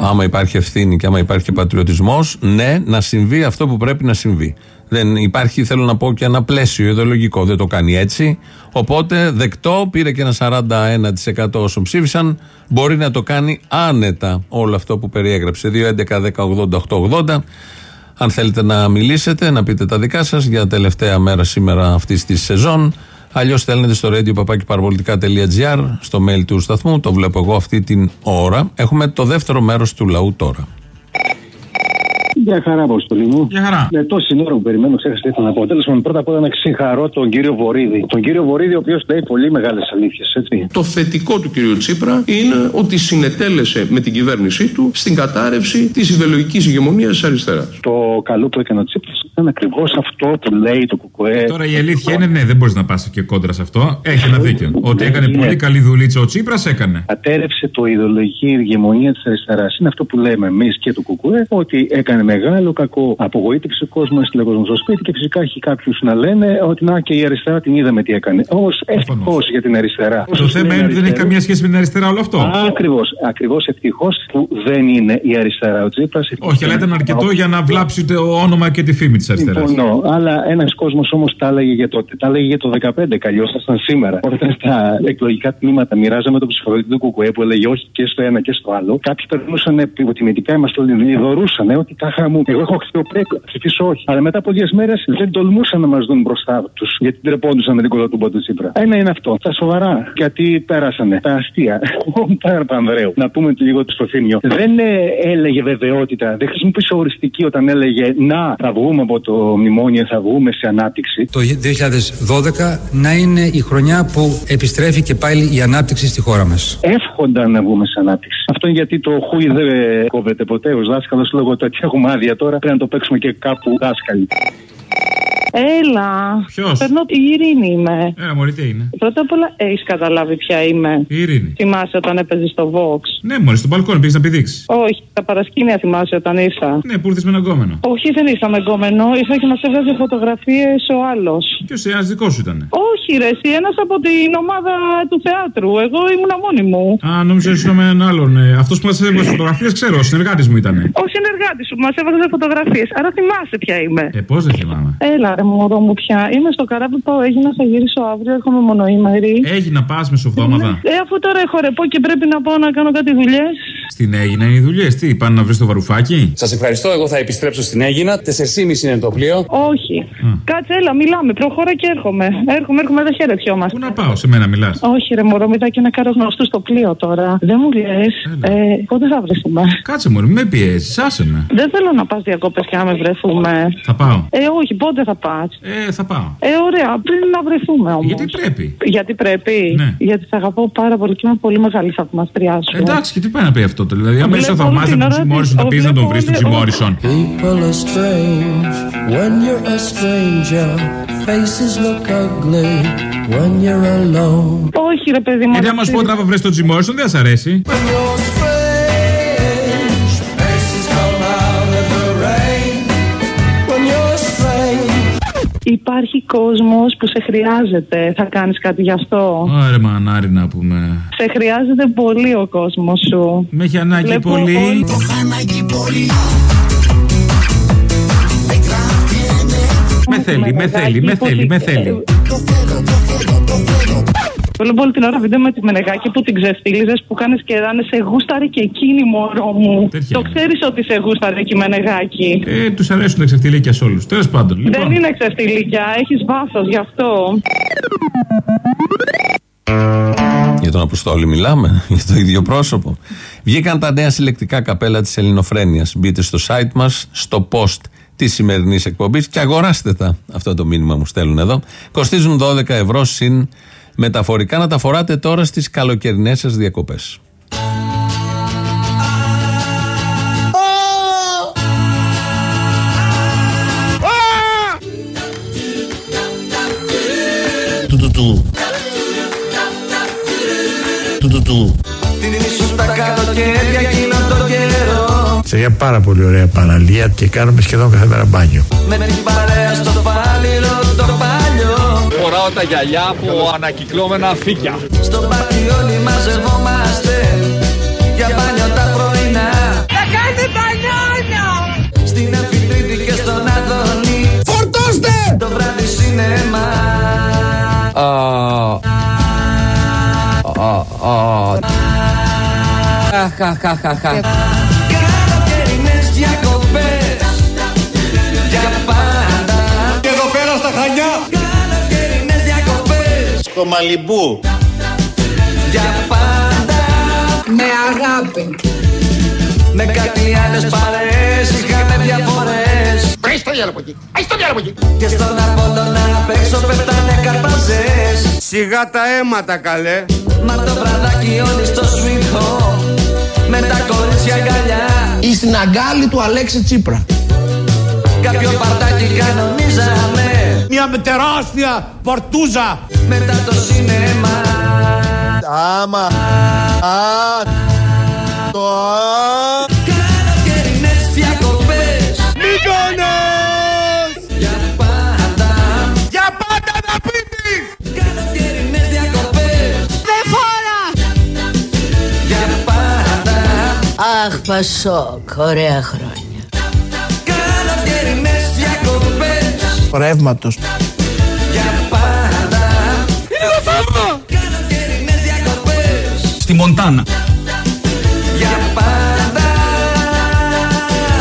Άμα υπάρχει ευθύνη και άμα υπάρχει και πατριωτισμός, ναι, να συμβεί αυτό που πρέπει να συμβεί. Δεν υπάρχει, θέλω να πω, και ένα πλαίσιο ιδεολογικό. Δεν το κάνει έτσι. Οπότε δεκτό, πήρε και ένα 41% όσων ψήφισαν. Μπορεί να το κάνει άνετα όλο αυτό που περιέγραψε. 2.11.10.80.880. Αν θέλετε να μιλήσετε, να πείτε τα δικά σας για τελευταία μέρα σήμερα αυτής της σεζόν. Αλλιώς στέλνετε στο radio.papakiparapolitica.gr στο mail του σταθμού. Το βλέπω εγώ αυτή την ώρα. Έχουμε το δεύτερο μέρος του λαού τώρα. Γεια χαρά, Αποστολή μου. Γεια χαρά. Με τόση ώρα που περιμένω, ξέχασα τι ήθελα να πω. Τέλος πάντων, πρώτα απ' όλα να συγχαρώ τον κύριο Βορύδη. Τον κύριο Βορύδη, ο οποίος λέει πολύ μεγάλες αλήθειες, έτσι. Το θετικό του κ. Τσίπρα είναι ότι συνετέλεσε με την κυβέρνησή του στην κατάρρευση της ιδεολογικής ηγεμονίας της αριστεράς. Το καλό που έκανε ο Τσίπρας ήταν ακριβώς αυτό που λέει το Κουκουέ. Τώρα η αλήθεια είναι, ναι, δεν μπορείς να πας και κόντρα σε αυτό. Έχει ένα δίκιο. Ότι έκανε Ναι. πολύ καλή δουλίτσα ο Τσίπρας, έκανε. Κατέρευσε το ιδεολογική ηγεμονία της αριστεράς. Είναι αυτό που λέμε εμείς και το Κουκουέ, ότι έκανε μεγάλο κακό. Απογοήτευσε ο κόσμος, έστειλε κόσμος στο σπίτι και φυσικά έχει κάποιους να λένε ότι να και η αριστερά την είδαμε τι έκανε. Όμως ευτυχώς για την αριστερά. Το θέμα είναι ότι δεν έχει καμία σχέση με την αριστερά όλο αυτό. Ακριβώς. Ακριβώς ευτυχώς που δεν είναι η αριστερά ο Τσίπρας. Όχι, αλλά ήταν αρκετό για να βλάψει το όνομα και τη φήμη της αριστεράς. Συμφωνώ. Αλλά ένας κόσμος όμως τα έλεγε για τότε. Τα έλεγε για το 15. Καλλιώς ήταν σήμερα. Όταν στα εκλογικά τμήματα μοιράζαμε το ψηφοδέλτιο του Κουκουέ που έλεγε όχι και στο ένα και στο άλλο, κάποιοι περνούσαν υποτιμητικά, μας το λιδωρούσαν. Ότι τάχα μου, εγώ έχω αξιοπρέπεια, θα ψηφίσω όχι. Αλλά μετά από λίγες μέρες δεν τολμούσαν να μας δουν μπροστά τους γιατί τρεπόντουσαν με την κολοτούμπα του Τσίπρα. Ένα είναι αυτό. Τα σοβαρά. Γιατί πέρασανε. Τα αστεία. Ο Παπανδρέου. Να πούμε λίγο στο θύμιο. Δεν ε, έλεγε βεβαιότητα. Δεν χρησιμοποίησε οριστική όταν έλεγε Να, θα βγούμε από από το μνημόνιο θα βγούμε σε ανάπτυξη. Το 2012 να είναι η χρονιά που επιστρέφει και πάλι η ανάπτυξη στη χώρα μας. Εύχονταν να βγούμε σε ανάπτυξη. Αυτό είναι γιατί το χούι δεν κόβεται ποτέ. Ο δάσκαλο λόγω του ότι έχουμε άδεια τώρα πρέπει να το παίξουμε και κάπου δάσκαλοι. Έλα. Ποιος; Παίρνω η Ειρήνη είμαι. Ε, μωρή, τι είναι; Πρώτα απ' όλα, έχεις καταλάβει ποια είμαι. Η Ειρήνη. Θυμάσαι όταν έπαιζες στο Vox; Ναι, μόλι στο μπαλκόνι πήγες να πηδήξεις. Όχι, τα παρασκήνια θυμάσαι όταν ήρθα. Ναι, που ήρθες με έναν κόμενο. Όχι, δεν ήρθα με γκόμενο. Ήρθα και μας έβγαζε φωτογραφίες ο άλλος. Ποιος ένας δικός σου ήταν. Όχι, ρε, εσύ ένας από την ομάδα του θεάτρου. Εγώ ήμουνα μόνη μου. Α, νόμιζα ότι ήσουν με έναν άλλον. Ε, Αυτός που μας έβγαλε φωτογραφίες, ξέρω, ο συνεργάτης μου ήταν. Ο συνεργάτης σου που μας έβγαζε φωτογραφίες. Άρα θυμάσαι ποια είμαι. Ε, πώς δεν θυμάμαι. Έλα, ρε, μωρό μου πια. Είμαι στο καράβι που πάω, έγινα, θα γυρίσω αύριο. Έρχομαι μονοήμερη. Έχει να πας μεσοβδόμαδα. Ε, αφού τώρα έχω ρεπό και πρέπει να πάω να κάνω κάτι δουλειές. Στην Έγινα είναι οι δουλειές. Τι, πάνε να βρεις το βαρουφάκι; Σας ευχαριστώ. Εγώ θα επιστρέψω στην Έγινα. 4,5 είναι το πλοίο. Όχι. Κάτσε, έλα, μιλάμε. Προχώρα και έρχομαι. Έρχομαι, έρχομαι, δεν χαιρετιόμαστε. Πού να πάω, σε μένα μιλάς; Όχι, ρε μωρό, μετά και να κάνω γνωστού στο πλοίο τώρα. Δεν μου λες. Ε, πότε θα βρεθούμε. Κάτσε μου, με πιέζεις, άσε με. Δεν θέλω να πας διακόπε και να με βρεθούμε. Θα πάω. Ε, όχι, πότε θα πα. Ε, θα πάω. Ε, ωραία, πριν να βρεθούμε όμως. Γιατί πρέπει; Γιατί πρέπει. Ναι. Γιατί σε αγαπώ πάρα πολύ και είμαι πολύ μεγάλης θαυμαστριάς σου. Εντάξει, και τι πάει να πει αυτό. Δηλαδή, άμα είσαι Βλέπω θαυμάζα όλη τον την ώρα Τζιμόρισον, θα τη- πεις να τον βρεις βλέπω τον όλη- Τζιμόρισον. People are strange when you're a stranger. Faces look ugly when you're alone. Όχι, ρε παιδί μου. Γιατί άμα σου πω ότι θα βρει τον Τζιμόρισον, δεν θα σ' αρέσει. Υπάρχει κόσμος που σε χρειάζεται. Θα κάνεις κάτι γι' αυτό; Ωραία, μανάρι να πούμε. Σε χρειάζεται πολύ ο κόσμος σου. Με έχει ανάγκη Βλέπω πολύ. όλοι- Με θέλει, με θέλει, με θέλει, με θέλει. Βλέπω όλη την ώρα βίντεο με τη Μενεγάκη που την ξεφτύλιζες που κάνεις και δάνε σε γούσταρε και εκείνη μωρό μου. Το ξέρεις ότι σε γούσταρε και η Μενεγάκη. Ε, τους αρέσουν τα ξεφτιλίκια σε όλους. Τέλος πάντων. Δεν Λοιπόν, είναι ξεφτυλίκια, έχεις βάθος γι' αυτό. Για τον Αποστόλη μιλάμε, για το ίδιο πρόσωπο. Βγήκαν τα νέα συλλεκτικά καπέλα της Ελληνοφρένειας. Μπείτε στο site μας, στο post της σημερινής εκπομπής και αγοράστε τα. Αυτό το μήνυμα μου στέλνουν εδώ. Κοστίζουν 12 ευρώ συν μεταφορικά να τα φοράτε τώρα στις καλοκαιρινές σας διακοπές. Του του του. Του του του. Θυμήσουν τα καλοκαίρια εκείνο το καιρό Σε μια πάρα πολύ ωραία παραλία και κάνουμε σχεδόν κάθε μέρα μπάνιο. Με την παρέα στο φάλιρο το παλιό Φοράω τα γυαλιά από ανακυκλώμενα φύκια. Στο πάρτι όλοι μαζευόμαστε Για μπάνιο τα πρωινά. Να κάνετε μπανιόνια Στην Αμφιτρίτη και στον Αδόνη. Φορτώστε! Το βράδυ σινεμά. Καλοκαιρινές Στο Μαλιμπού. Για πάντα Με αγάπη. Με κάτι άλλες παρέες είχαμε διαφορές Βρεις το διάλογο από εκεί. Άις το διάλογο από εκεί. Και στον Απόλλωνα απ' έξω πέφτανε καρπαζές Σιγά τα αίματα καλέ. Μα το βραδάκι όλοι στο sweet home Με τα κορίτσια αγκαλιά Ή στην αγκάλη του Αλέξη Τσίπρα. Κάποιο παρτάκι κανονίζαμε Μια τεράστια πορτούζα. Μετά το σινεμά Άμα. Α. Το α. Καλοκαιρινές διακοπές Μύκονος. Για πάντα Για πάντα να πείτε. Καλοκαιρινές διακοπές Δεν φορά. Για πάντα Αχ, Πασόκ, ωραία χρόνια. Ρεύματος. Για πάντα Είναι το θαύμα Καλοκαιρινές διακοπές Στη Μοντάνα. Για πάντα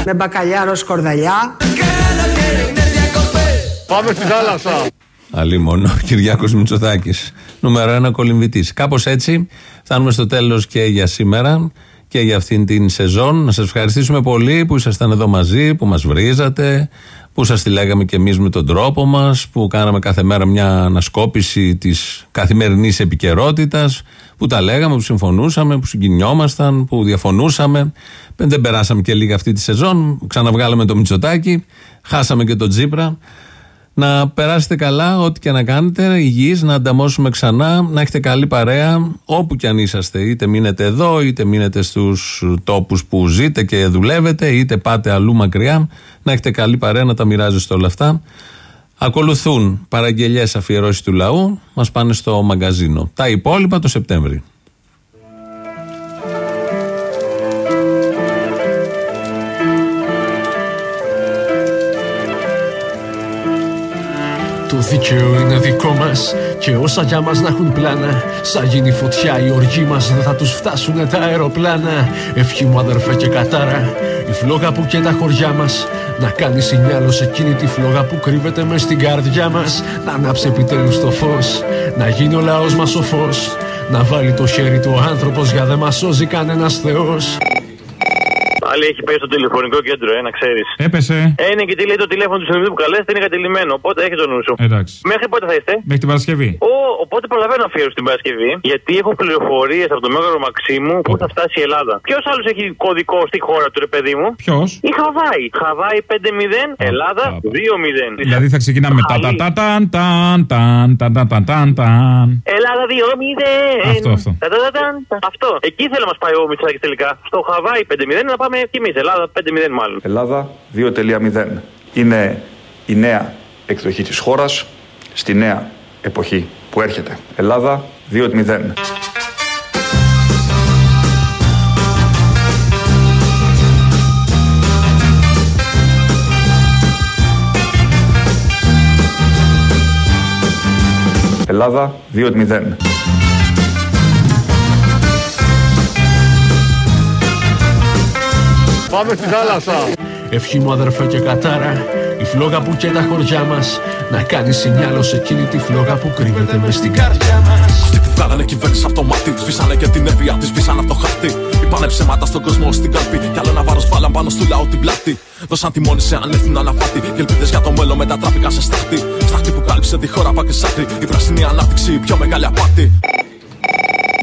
Με μπακαλιάρο σκορδαλιά. Καλοκαιρινές διακοπές Πάμε στη θάλασσα. Αλλή μόνο, Κυριάκος Μητσοτάκης. Νούμερο ένα κολυμβητής. Κάπως έτσι φτάνουμε στο τέλος και για σήμερα και για αυτήν την σεζόν. Να σας ευχαριστήσουμε πολύ που ήσασταν εδώ μαζί, που μας βρίζατε, που σας τη λέγαμε και εμείς με τον τρόπο μας, που κάναμε κάθε μέρα μια ανασκόπηση της καθημερινής επικαιρότητας, που τα λέγαμε, που συμφωνούσαμε, που συγκινιόμασταν, που διαφωνούσαμε. Δεν περάσαμε και λίγα αυτή τη σεζόν, ξαναβγάλαμε το Μητσοτάκι, χάσαμε και τον Τζίπρα. Να περάσετε καλά, ό,τι και να κάνετε, υγιείς, να ανταμώσουμε ξανά, να έχετε καλή παρέα, όπου κι αν είσαστε. Είτε μείνετε εδώ, είτε μείνετε στους τόπους που ζείτε και δουλεύετε, είτε πάτε αλλού μακριά. Να έχετε καλή παρέα, να τα μοιράζεστε όλα αυτά. Ακολουθούν παραγγελιές αφιερώσεις του λαού, μας πάνε στο μαγκαζίνο. Τα υπόλοιπα το Σεπτέμβρη. Το δίκαιο είναι δικό μας. Και όσα για μας να έχουν πλάνα Σαν γίνει φωτιά η οργή μας δεν θα τους φτάσουν τα αεροπλάνα. Ευχή μου αδερφέ και κατάρα η φλόγα που και τα χωριά μας. Να κάνεις σινιάλο σε εκείνη τη φλόγα που κρύβεται μες στην καρδιά μας. Να ανάψει επιτέλους το φως Να γίνει ο λαός μας ο φως. Να βάλει το χέρι του ο άνθρωπος για δεν μας σώζει κανένας θεός Πάλι έχει πέσει το τηλεφωνικό κέντρο, ε, να ξέρεις. Έπεσε. Ένα είναι και τι λέει το τηλέφωνο του συνεδρίου που καλέσετε, είναι κατηλημένο. Οπότε έχεις τον νου σου. Μέχρι πότε θα είστε; Μέχρι την Παρασκευή. Ο, οπότε προλαβαίνω αφιέρωση στην Παρασκευή. Γιατί έχω πληροφορίες από το μέγαρο Μαξίμου μου που θα φτάσει η Ελλάδα. Ποιος άλλος έχει κωδικό στη χώρα του, ρε παιδί μου; Ποιος; Η Χαβάη. Χαβάη 5-0, Ελλάδα 2-0. Δηλαδή θα ξεκινάμε μετά. Τα τα. Ελλάδα 2-0. Αυτό, Εκεί θέλω μας πάει ο Μητσάκης τελικά. Στο Χαβάη 5-0 να πάμε κι εμεί. Ελλάδα 5-0 μάλλον. Ελλάδα 2.0. Είναι η νέα εκδοχή της χώρας στη νέα εποχή που έρχεται. Ελλάδα 2.0. Ελλάδα 2.0. Πάμε στη θάλασσα. Ευχή μου αδερφέ και κατάρα Η φλόγα που και τα χωριά μας Να κάνεις σινιάλο σε εκείνη τη φλόγα που κρύβεται μες στην καρδιά μας Αυτοί που βγάλανε κυβέρνηση από το μάτι, σβήσανε και την έβεια της, σβήσανε από το χάρτη. Είπανε ψέματα στον κόσμο στην καρπή. Κι άλλο ένα βάρος βάλαν πάνω στο λαό την πλάτη. Δώσαν τιμόνι σε ανεύθυνο αναφάτη. Και ελπίδες για το μέλλον μετατράπηκαν σε στάχτη. Στάχτη που κάλυψε τη χώρα πά και σάκρη. Η πράσινη ανάπτυξη, η πιο μεγάλη απάτη.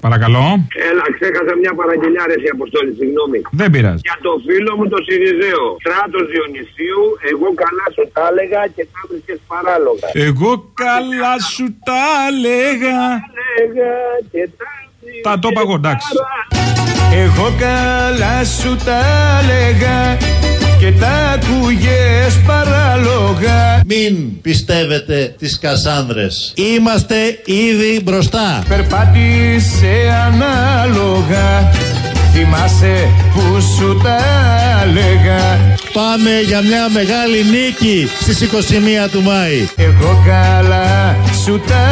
Παρακαλώ. Έλα, ξέχασα μια παραγγελιά ρε η Αποστόλη, συγγνώμη. Δεν πειράζει. Για το φίλο μου το Σιριζέο. Στράτο Διονυσίου, εγώ καλά σου τα έλεγα και τα βρίσκες παράλογα. Εγώ καλά σου τα έλεγα. Έλεγα και τα Τα το είπα εγώ, εντάξει. Εγώ καλά σου τα έλεγα και τα ακούγες παράλογα. Μην πιστεύετε τις Κασάνδρες. Είμαστε ήδη μπροστά. Περπάτησε ανάλογα Θυμάσαι που σου τα έλεγα Πάμε για μια μεγάλη νίκη στις 21 του Μάη. Εγώ καλά σου τα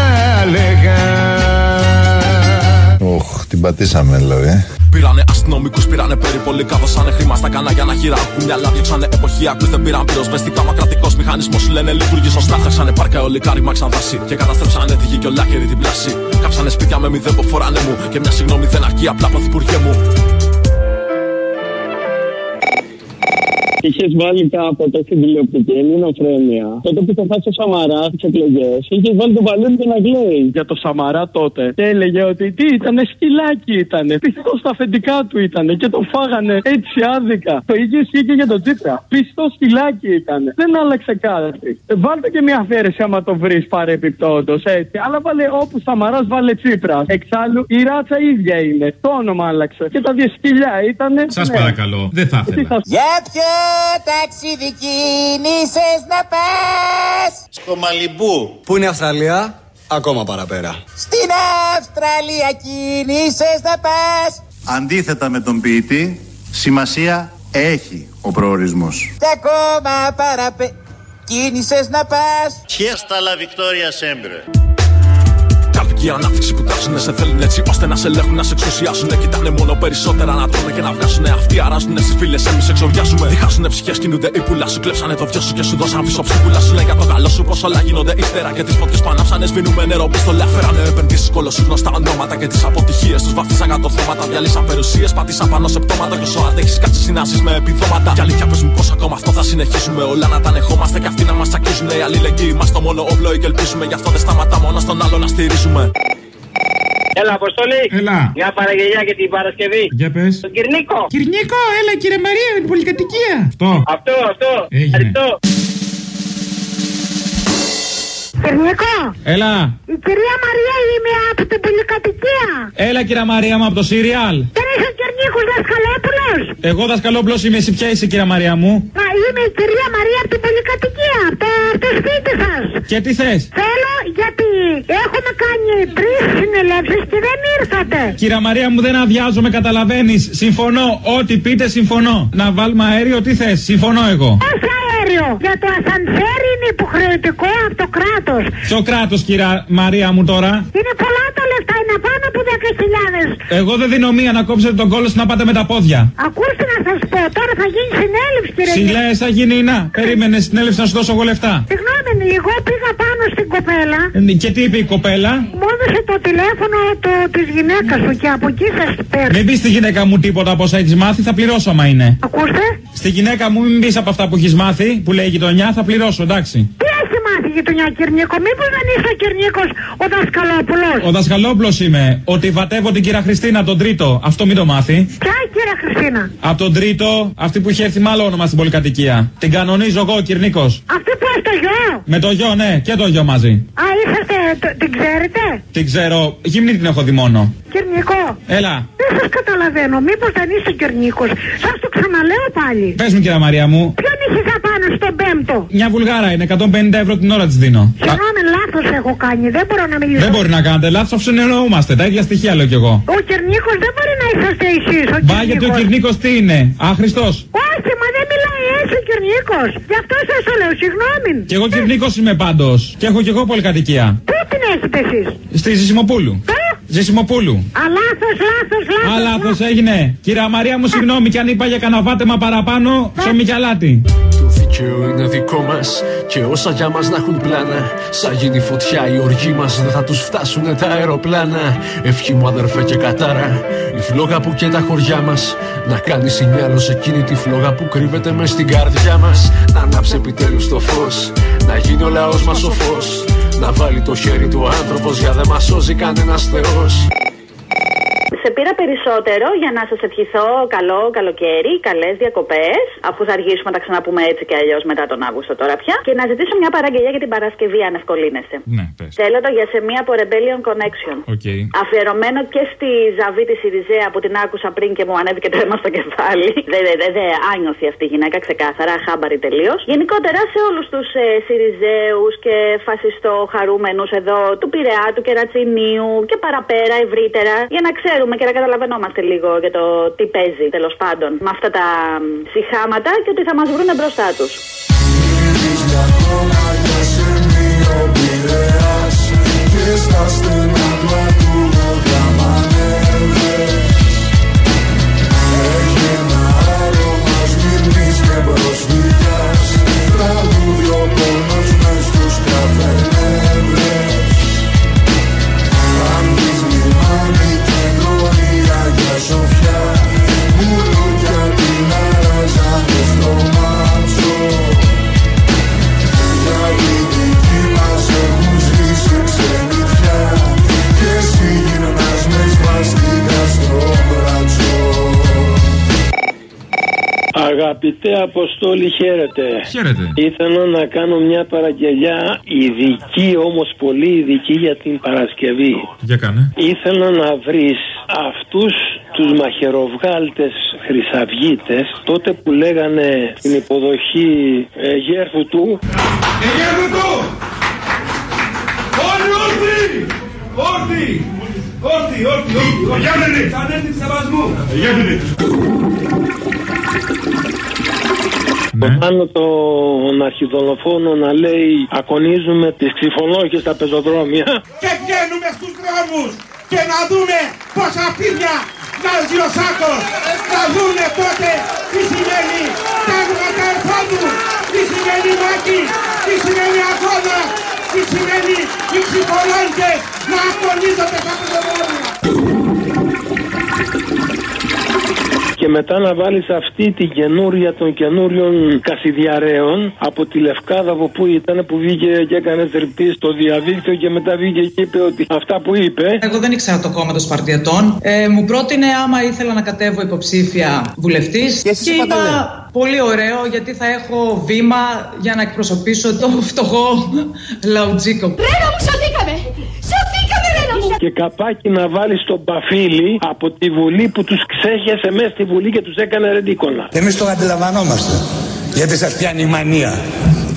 Οχ, την πατήσαμε δηλαδή. Πήρανε αστυνομικούς, πήρανε περιπολικά, δώσανε χρήμα στα κανάλια να χειράγουν μυαλά. Διώξανε εποχιακού, δεν πήραν πυροσβεστικά. Μα κρατικός μηχανισμός λένε λειτουργεί σωστά. Φτιάξανε πάρκα ολικά, ρημάξαν δάση και καταστρέψανε τη γη και ολάκερη την πλάση. Κάψανε σπίτια με μηδέν που φοράνε μου και μια συγγνώμη δεν αρκεί απλά πρωθυπουργέ μου. Είχες βάλει κάποτε στην τηλεοπτική ελληνοφρένεια. Τότε που το χάσει ο Σαμαρά στις εκλογές, είχες βάλει τον μπαλόνι και να κλαίει για το Σαμαρά τότε. Και έλεγε ότι τι ήταν, σκυλάκι ήταν. Πιστός στα αφεντικά του ήταν και το φάγανε έτσι άδικα. Το ίδιο ισχύει και για τον Τσίπρα. Πιστός σκυλάκι ήταν. Δεν άλλαξε κάτι. Ε, Βάλτε και μια αφαίρεση άμα το βρεις παρεπιπτόντως έτσι. Αλλά βάλε όπου Σαμαράς βάλε Τσίπρα. Εξάλλου η ράτσα ίδια είναι. Το όνομα άλλαξε. Και τα δύο σκυλιά ήταν. Σας παρακαλώ, δεν θα ήθελα. Για ποιο ταξίδι κίνησες να πας Στο Μαλιμπού. Πού είναι η Αυστραλία, ακόμα παραπέρα. Στην Αυστραλία κίνησες να πας Αντίθετα με τον ποιητή, σημασία έχει ο προορισμός. Κι ακόμα παραπέ Κίνησες να πας Fiesta la Victoria sempre. Καρτική η ανάπτυξη που τάσουνε σε θέλουν έτσι ώστε να σε ελέγχουν, να σε εξουσιάσουν. Κοιτάνε μόνο περισσότερα να τρώνε και να βγάζουν. Αυτοί αράζουνε στις φίλε, εμείς εξοριάζουμε. Διχάσουνε ψυχές, κινούνται οι πουλάς σου. Κλέψανε το βιό σου και σου δώσαν πίσω ψυχούλα σου. Λέει για το καλό σου πως όλα γίνονται ύστερα. Και τις φωτιές που ανάψανε σβήνουμε νερό πίστολα. Φέρανε επενδύσει κολοσσού γνωστά ονόματα και τις αποτυχίες τους βαφτίσαν κατορθώματα. Διαλύσαν περιουσίες, πατήσαν πάνω σε πτώματα. Και όσο αντέχει κάτσε συνάσεις με επιδόματα. Κι αλήθεια πες μου πώ ακόμα αυτό θα συνεχίσουμε. Όλα να τα ανεχόμαστε και αυτοί να μας τσακίζουν. Οι αλληλεγγύοι μας το μόνο όπλο και ελπίζουμε. Γι' αυτό δεν σταματά μόνο στον άλλο να στηρίζουμε. Έλα, Αποστολή. Έλα. Μια παραγγελιά για την Παρασκευή. Για πες. Τον Κυρνίκο. Κυρνίκο, έλα κύριε Μαρία με την πολυκατοικία. Αυτό. Αυτό, αυτό. Έγινε. Ευχαριστώ. Κυρνικό, Έλα. η κυρία Μαρία είμαι από την πολυκατοικία. Έλα κύριε Μαρία μου από το Σύριαλ. Δεν είσαι ο Κυρνίκος Δασκαλόπουλος; Εγώ δασκαλόπλο είμαι, εσύ ποια είσαι κύριε Μαρία μου; Μα είμαι η κυρία Μαρία από την πολυκατοικία, από το, από το σπίτι σας. Και τι θες; Θέλω γιατί έχουμε κάνει τρεις συνελεύσεις και δεν ήρθατε. Κύριε Μαρία μου δεν αδειάζομαι, καταλαβαίνεις. Συμφωνώ. Ό,τι πείτε, συμφωνώ. Να βάλουμε αέριο, τι θες; Συμφωνώ εγώ. Όχι αέριο; Για το ασανσέρ είναι υποχρεωτικό από το κράτος. Ποιο κράτο, κυρία Μαρία μου τώρα. Είναι πολλά τα λεφτά, είναι πάνω από 10.000. Εγώ δεν δίνω μία να κόψετε τον κόλλο να πάτε με τα πόδια. Ακούστε να σας πω, τώρα θα γίνει συνέλευση κύριε Συλλέ, θα γίνει να. Περίμενε συνέλευση να σου δώσω εγώ λεφτά. Συγγνώμη, εγώ πήγα πάνω στην κοπέλα. Ε, Και τι είπε η κοπέλα; Μου έδωσε το τηλέφωνο το, της γυναίκας σου και από εκεί σας παίρνω. Μην πεις στη γυναίκα μου τίποτα από όσα έχεις μάθει, θα πληρώσω άμα είναι. Ακούστε. Στη γυναίκα μου μην πεις από αυτά που έχεις μάθει, που λέει η γειτονιά, θα πληρώσω, εντάξει. Τι έχει μάθει γειτονιά Κυρνίκο, μήπως δεν είσαι ο Κυρνίκος ο Δασκαλόπουλος; Ο δασκαλόπλο είμαι. Ότι βατεύω την κυρία Χριστίνα τον τρίτο. Αυτό μην το μάθει. Ποια η κυρία Χριστίνα; Από τον τρίτο, αυτή που είχε έρθει με άλλο όνομα στην πολυκατοικία. Την κανονίζω εγώ, ο Κυρνίκος. Αυτή που έχει το γιο; Με το γιο, ναι, και το γιο μαζί. Α, είσαστε, το- την ξέρετε; Την ξέρω, γυμνή την έχω δει μόνο. Κυρνικό. Έλα, Δεν σας καταλαβαίνω, μήπως δεν είσαι Κυρνίκος. Σας το ξαναλέω πάλι. πες μου, κυρία Μαρία μου. Ποιον είχες απάνω στον πέμπτο. Μια βουλγάρα είναι, 150 ευρώ την ώρα της δίνω. Α, Συγγνώμη, λάθος έχω κάνει, δεν μπορώ να μιλήσω. δεν μπορεί να κάνετε λάθος, αφού συνεννοούμαστε. Τα ίδια στοιχεία λέω κι εγώ. Ο Κυρνίκος δεν μπορεί να είσαστε εσείς, ο Μπα γιατί ο Κυρνίκος. Κυρνίκο τι είναι, άχρηστο. Όχι, μα δεν μιλάει έτσι ο Κυρνίκος. Γι' αυτό σας το λέω, συγγνώμη. Κι εγώ Κυρνίκο είμαι πάντως. Και έχω κι εγώ πολυκατοικία. Πού την έχετε εσείς; Στη Ζησιμοπούλου. Ζησιμοπούλου. Α, λάθος, λάθος, λάθος. Α, λάθος έγινε. Κυρία Μαρία μου, συγγνώμη κι αν είπα για κανένα βάτεμα παραπάνω, ψωμί κι αλάτι. Το δικαίωμα είναι δικό μας και όσα για μας να έχουν πλάνα. Σαν γίνει φωτιά, οι οργοί μας δεν θα τους φτάσουνε τα αεροπλάνα. Ευχή μου, αδερφέ και κατάρα, η φλόγα που καίει τα χωριά μας. Να κάνει σινιάλο σε εκείνη τη φλόγα που κρύβεται μες στην καρδιά μας. Να ανάψει επιτέλους το φως, να γίνει ο λαός μας σοφός. Να βάλει το χέρι του ο άνθρωπος γιατί δεν μας σώζει κανένας Θεός. Σε πήρα περισσότερο για να σας ευχηθώ καλό καλοκαίρι, καλές διακοπές, αφού θα αργήσουμε να τα ξαναπούμε έτσι και αλλιώς μετά τον Αύγουστο τώρα πια. Και να ζητήσω μια παραγγελία για την Παρασκευή, αν ευκολύνεστε. Ναι, πες. Θέλω το για σε μία από Rebellion Connection. OK. Αφιερωμένο και στη Ζαβή της Σιριζέα που την άκουσα πριν και μου ανέβηκε το αίμα στο κεφάλι. Δεν δε, δε, δε, άνιωθη αυτή η γυναίκα, ξεκάθαρα, χάμπαρη τελείως. Γενικότερα σε όλους τους ε, Σιριζέους και φασιστό χαρούμενου εδώ του Πειραιά, του Κερατσινίου και παραπέρα ευρύτερα για να ξέρουμε και να καταλαβαίνόμαστε λίγο για το τι παίζει τέλος πάντων με αυτά τα μ, συχάματα και ότι θα μας βρουν μπροστά τους. Και στα στενά του ακούγοντα μανέβρες Έχει ένα άρωμα σμύρνης και προσφυγιάς Τραγούδι ο πόνος μες στους καφενέβρες σοφιά Μπουλούκια την αράζανε στο μάτσο Αγαπητέ Αποστόλη, χαίρετε. Χαίρετε. Ήθελα να κάνω μια παραγγελιά ειδική, όμως πολύ ειδική για την Παρασκευή. Για κάνε. Ήθελα να βρεις αυτούς τους μαχαιροβγάλτες χρυσαυγίτες τότε που λέγανε την υποδοχή ε, γέρφου του Εγέρου του! Όλοι όρθιοι! Όρθιοι! Όρθιοι, όρθιοι, όρθιοι! Γιάννη! Σαν ένδειξη σεβασμού! Γιάννη! Το πάνω τον αρχιδολοφόνο να λέει Ακονίζουμε τις ξυφολόγες στα πεζοδρόμια Και βγαίνουμε στους δρόμους! δρόμους και να δούμε πόσα πίδια βγάζει ο Σάκος. Να δούμε τότε τι σημαίνει τάγματα ερφόδου, τι σημαίνει μάκη, τι σημαίνει αγώνα, τι σημαίνει οι ψυχολόγες να αγωνίζονται στα πεδομόνια. Και μετά να βάλεις αυτή την καινούρια των καινούριων κασιδιαρέων από τη Λευκάδα από που ήταν που βγήκε και έκανε θρυπή στο διαδίκτυο και μετά βγήκε και είπε ότι αυτά που είπε. Εγώ δεν ήξερα το κόμμα των Σπαρτιατών. Ε, μου πρότεινε άμα ήθελα να κατέβω υποψήφια βουλευτής. Και, εσείς και είπατε είπα ναι. πολύ ωραίο γιατί θα έχω βήμα για να εκπροσωπήσω το φτωχό λαουτζίκο. Ρένα μου, σωθήκαμε! Σωθήκαμε, Ρένα μου! Και καπάκι να βάλεις τον Παφίλη από τη Βουλή που τους ξέχεσε μέσα στη Βουλή και τους έκανε ρεντίκολα. Εμείς το αντιλαμβανόμαστε. Γιατί σας πιάνει η μανία.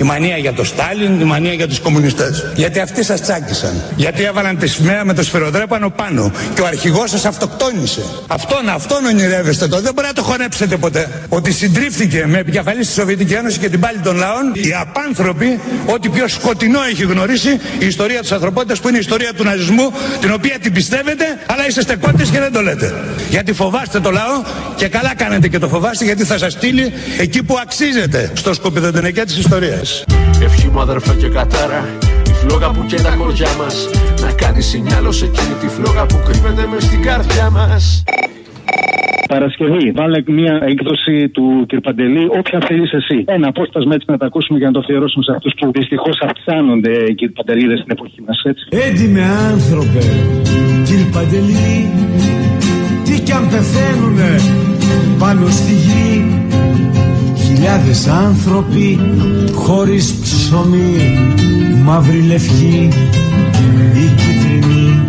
Η μανία για το Στάλιν, η μανία για τους κομμουνιστές. Γιατί αυτοί σας τσάκισαν. Γιατί έβαλαν τη σημαία με το σφυροδρέπανο πάνω. Και ο αρχηγός σας αυτοκτόνησε. Αυτόν, αυτόν ονειρεύεστε το. Δεν μπορεί να το χωνέψετε ποτέ. Ότι συντρίφθηκε με επικεφαλής στη Σοβιετική Ένωση και την πάλη των λαών οι απάνθρωποι, ό,τι πιο σκοτεινό έχει γνωρίσει η ιστορία της ανθρωπότητας που είναι η ιστορία του ναζισμού, την οποία την πιστεύετε, αλλά είστε στεκότες και δεν το λέτε. Γιατί φοβάστε το λαό και καλά κάνετε και το φοβάστε γιατί θα σας στείλει εκεί που αξίζετε, στο σκοπιδοντενεκέ της ιστορίας. Ευχή μου αδερφέ και κατάρα Η φλόγα που και τα χωριά μας Να κάνεις σινιάλο σε εκείνη τη φλόγα που κρύβεται μες στην καρδιά μας Παρασκευή, βάλε μια έκδοση του κ. Παντελή, όποια θέλεις εσύ. Ένα απόσπασμα έτσι να τα ακούσουμε για να το αφιερώσουμε σε αυτούς που δυστυχώς αυξάνονται, κ. Παντελίδε, στην εποχή μας, έτσι. Έντιμε άνθρωπε, κύριε Παντελή, τι κι αν πεθαίνουνε πάνω στη γη Χιλιάδες άνθρωποι χωρίς ψωμί Μαύρη λευκή ή κίτρινη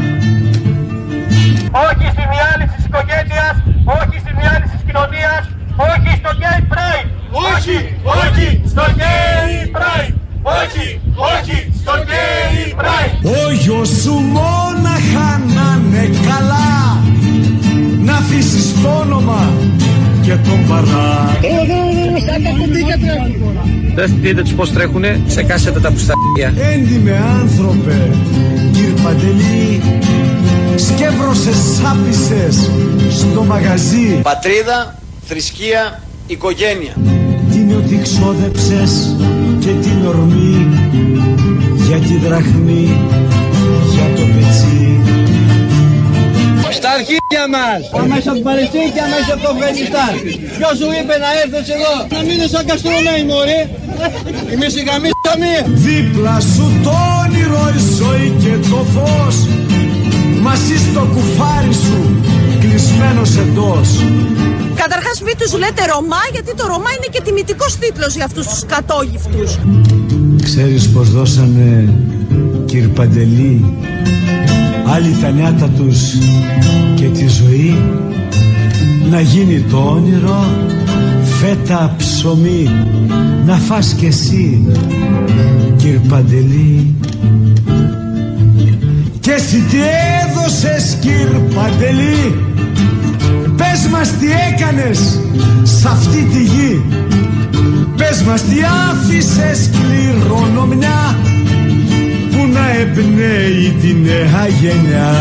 Όχι στη διάλυση της οικογένειας, όχι στη διάλυση της κοινωνίας, όχι στο gay pride. Όχι, όχι στο gay pride. Όχι, όχι στο gay pride. Ο γιος σου μόναχα να είναι καλά Να αφήσεις το όνομα και τον παρά Δεν δείτε τους πως τρέχουνε, ξεκάσετε τα πουστάκια. Έντιμε άνθρωπε, κύριε Παντελή Σκεύρωσες σάπισες στο μαγαζί Πατρίδα, θρησκεία, οικογένεια. Την ότι ξόδεψες και την ορμή Για τη δραχμή, Στα αρχίδια μας! Αμέσως από την Παλαιστίνη και αμέσως από το Αφγανιστάν. Ποιος σου είπε να έρθεις εδώ, να μείνεις σαν καστρωμένη μωρέ; Εμείς οι γαμίσαμε. Δίπλα σου το όνειρο η ζωή και το φως Μαζί στο κουφάρι σου κλεισμένος εντός Καταρχάς μην τους λέτε Ρωμά γιατί το Ρωμά είναι και τιμητικός τίτλος για αυτούς τους κατόγυφτους. Ξέρεις πως δώσανε κύρ Παντελή Άλλοι τα νιάτα τους και τη ζωή Να γίνει το όνειρο φέτα ψωμί Να φας κι εσύ κύρ Παντελή. Και εσύ τι έδωσες κύρ Παντελή; Πες μας τι έκανες σ' αυτή τη γη. Πες μας τι άφησες κληρονομιά Που να εμπνέει τη νέα γενιά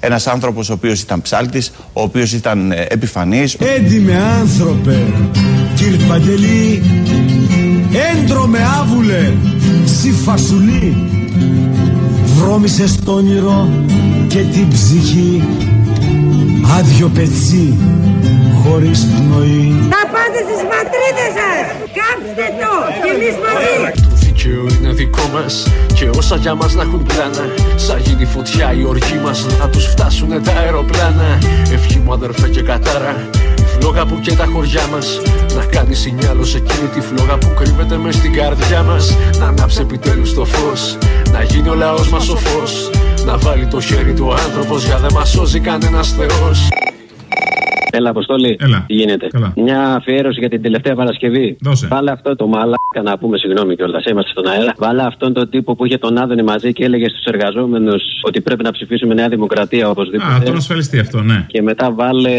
Ένας άνθρωπος ο οποίος ήταν ψάλτης, ο οποίος ήταν ε, επιφανής. Έντιμε άνθρωπε, κύρ Παντελή Έντρομε άβουλε, σι φασουλή Βρώμησες το όνειρο και την ψυχή Άδειο πετσί, χωρίς πνοή Να πάτε στις πατρίδες σας! Κάψτε το! Και εμείς μαζί! Το δίκαιο είναι δικό μας. Και όσα για μας να έχουν πλάνα Σαν γίνει φωτιά η οργή μας Δεν θα τους φτάσουνε τα αεροπλάνα. Ευχή μου αδερφέ και κατάρα Η φλόγα που και τα χωριά μας. Να κάνει σινιάλο σε εκείνη τη φλόγα που κρύβεται μες στην καρδιά μας. Να ανάψει επιτέλους το φως Να γίνει ο λαός μας ο φως. Να βάλει το χέρι του ο άνθρωπος Για δεν μας σώζει κανένας θεός Έλα, Αποστόλη. Έλα. Τι γίνεται; Καλά. Μια αφιέρωση για την τελευταία Παρασκευή. Δώσε. Βάλε αυτό το μαλάκα Να πούμε συγγνώμη κιόλας, είμαστε στον αέρα. Βάλα αυτόν τον τύπο που είχε τον Άδωνη μαζί και έλεγε στους εργαζόμενους ότι πρέπει να ψηφίσουμε Νέα Δημοκρατία οπωσδήποτε. Α, τον ασφαλιστή αυτό, ναι. Και μετά βάλε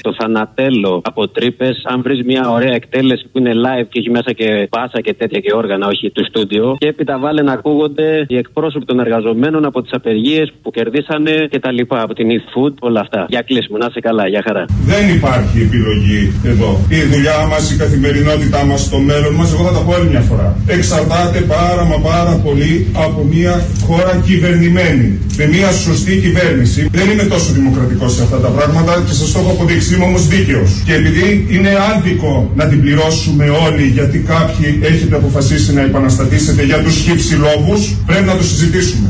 το θανατέλο από τρύπες. Αν βρεις μια ωραία εκτέλεση που είναι live και έχει μέσα και πάσα και τέτοια και όργανα, όχι του στούντιο. Και έπειτα βάλε να ακούγονται οι εκπρόσωποι των εργαζομένων από τις απεργίες που κερδίσανε και τα λοιπά. Από την Eat Food, όλα αυτά. Για κλείσιμο, να σε καλά, για χαρά. Δεν υπάρχει επιλογή εδώ. Η δουλειά μας, η καθημερινότητά μας, το μέλλον μας, εγώ θα τα πω άλλη μια φορά. Εξαρτάται πάρα μα πάρα πολύ από μια χώρα κυβερνημένη. Με μια σωστή κυβέρνηση. Δεν είμαι τόσο δημοκρατικός σε αυτά τα πράγματα και σας το έχω αποδείξει. Είμαι όμως δίκαιος. Και επειδή είναι άδικο να την πληρώσουμε όλοι γιατί κάποιοι έχετε αποφασίσει να επαναστατήσετε για τους χύψη λόγου, πρέπει να το συζητήσουμε.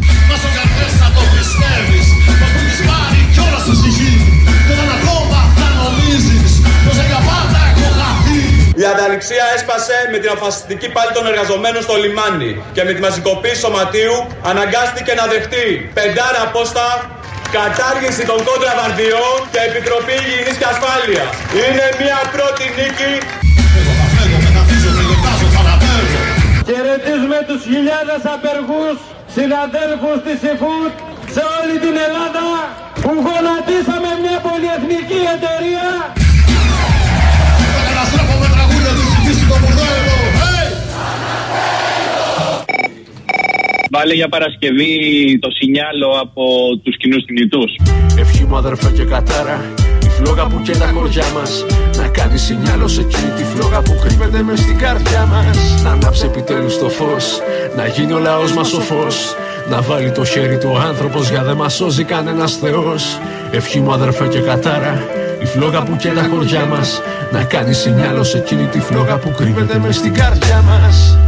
Η ανταληξία έσπασε με την αφασιστική πάλη των εργαζομένων στο λιμάνι και με τη μαζικοποίηση σωματείου αναγκάστηκε να δεχτεί πεντάρα απόστα κατάργηση των κόντρα βαρδιών και Επιτροπή Υγιεινής και Ασφάλειας. Είναι μια πρώτη νίκη Χαιρετίζουμε τους χιλιάδες απεργούς συναδέλφους της ΕΦΟΥΤ σε όλη την Ελλάδα που γονατίσαμε μια πολυεθνική εταιρεία Βάλε για Παρασκευή το σινιάλο από τους κοινούς θνητούς. Ευχή μου αδερφέ και κατάρα Η φλόγα που και τα χωριά μας. Να κάνει σινιάλος σε εκείνη τη φλόγα που κρύβεται μες στην καρδιά μας. Να ανάψει επιτέλους το φως Να γίνει ο λαός μας ο φως. Να βάλει το χέρι του ο άνθρωπος Για δεν μας σώζει κανένας θεός. Ευχή μου αδερφέ και κατάρα η φλόγα που και τα χωριά μας. Να κάνει σινιάλος σε εκείνη τη φλόγα που κρύβεται μες στην καρδιά μας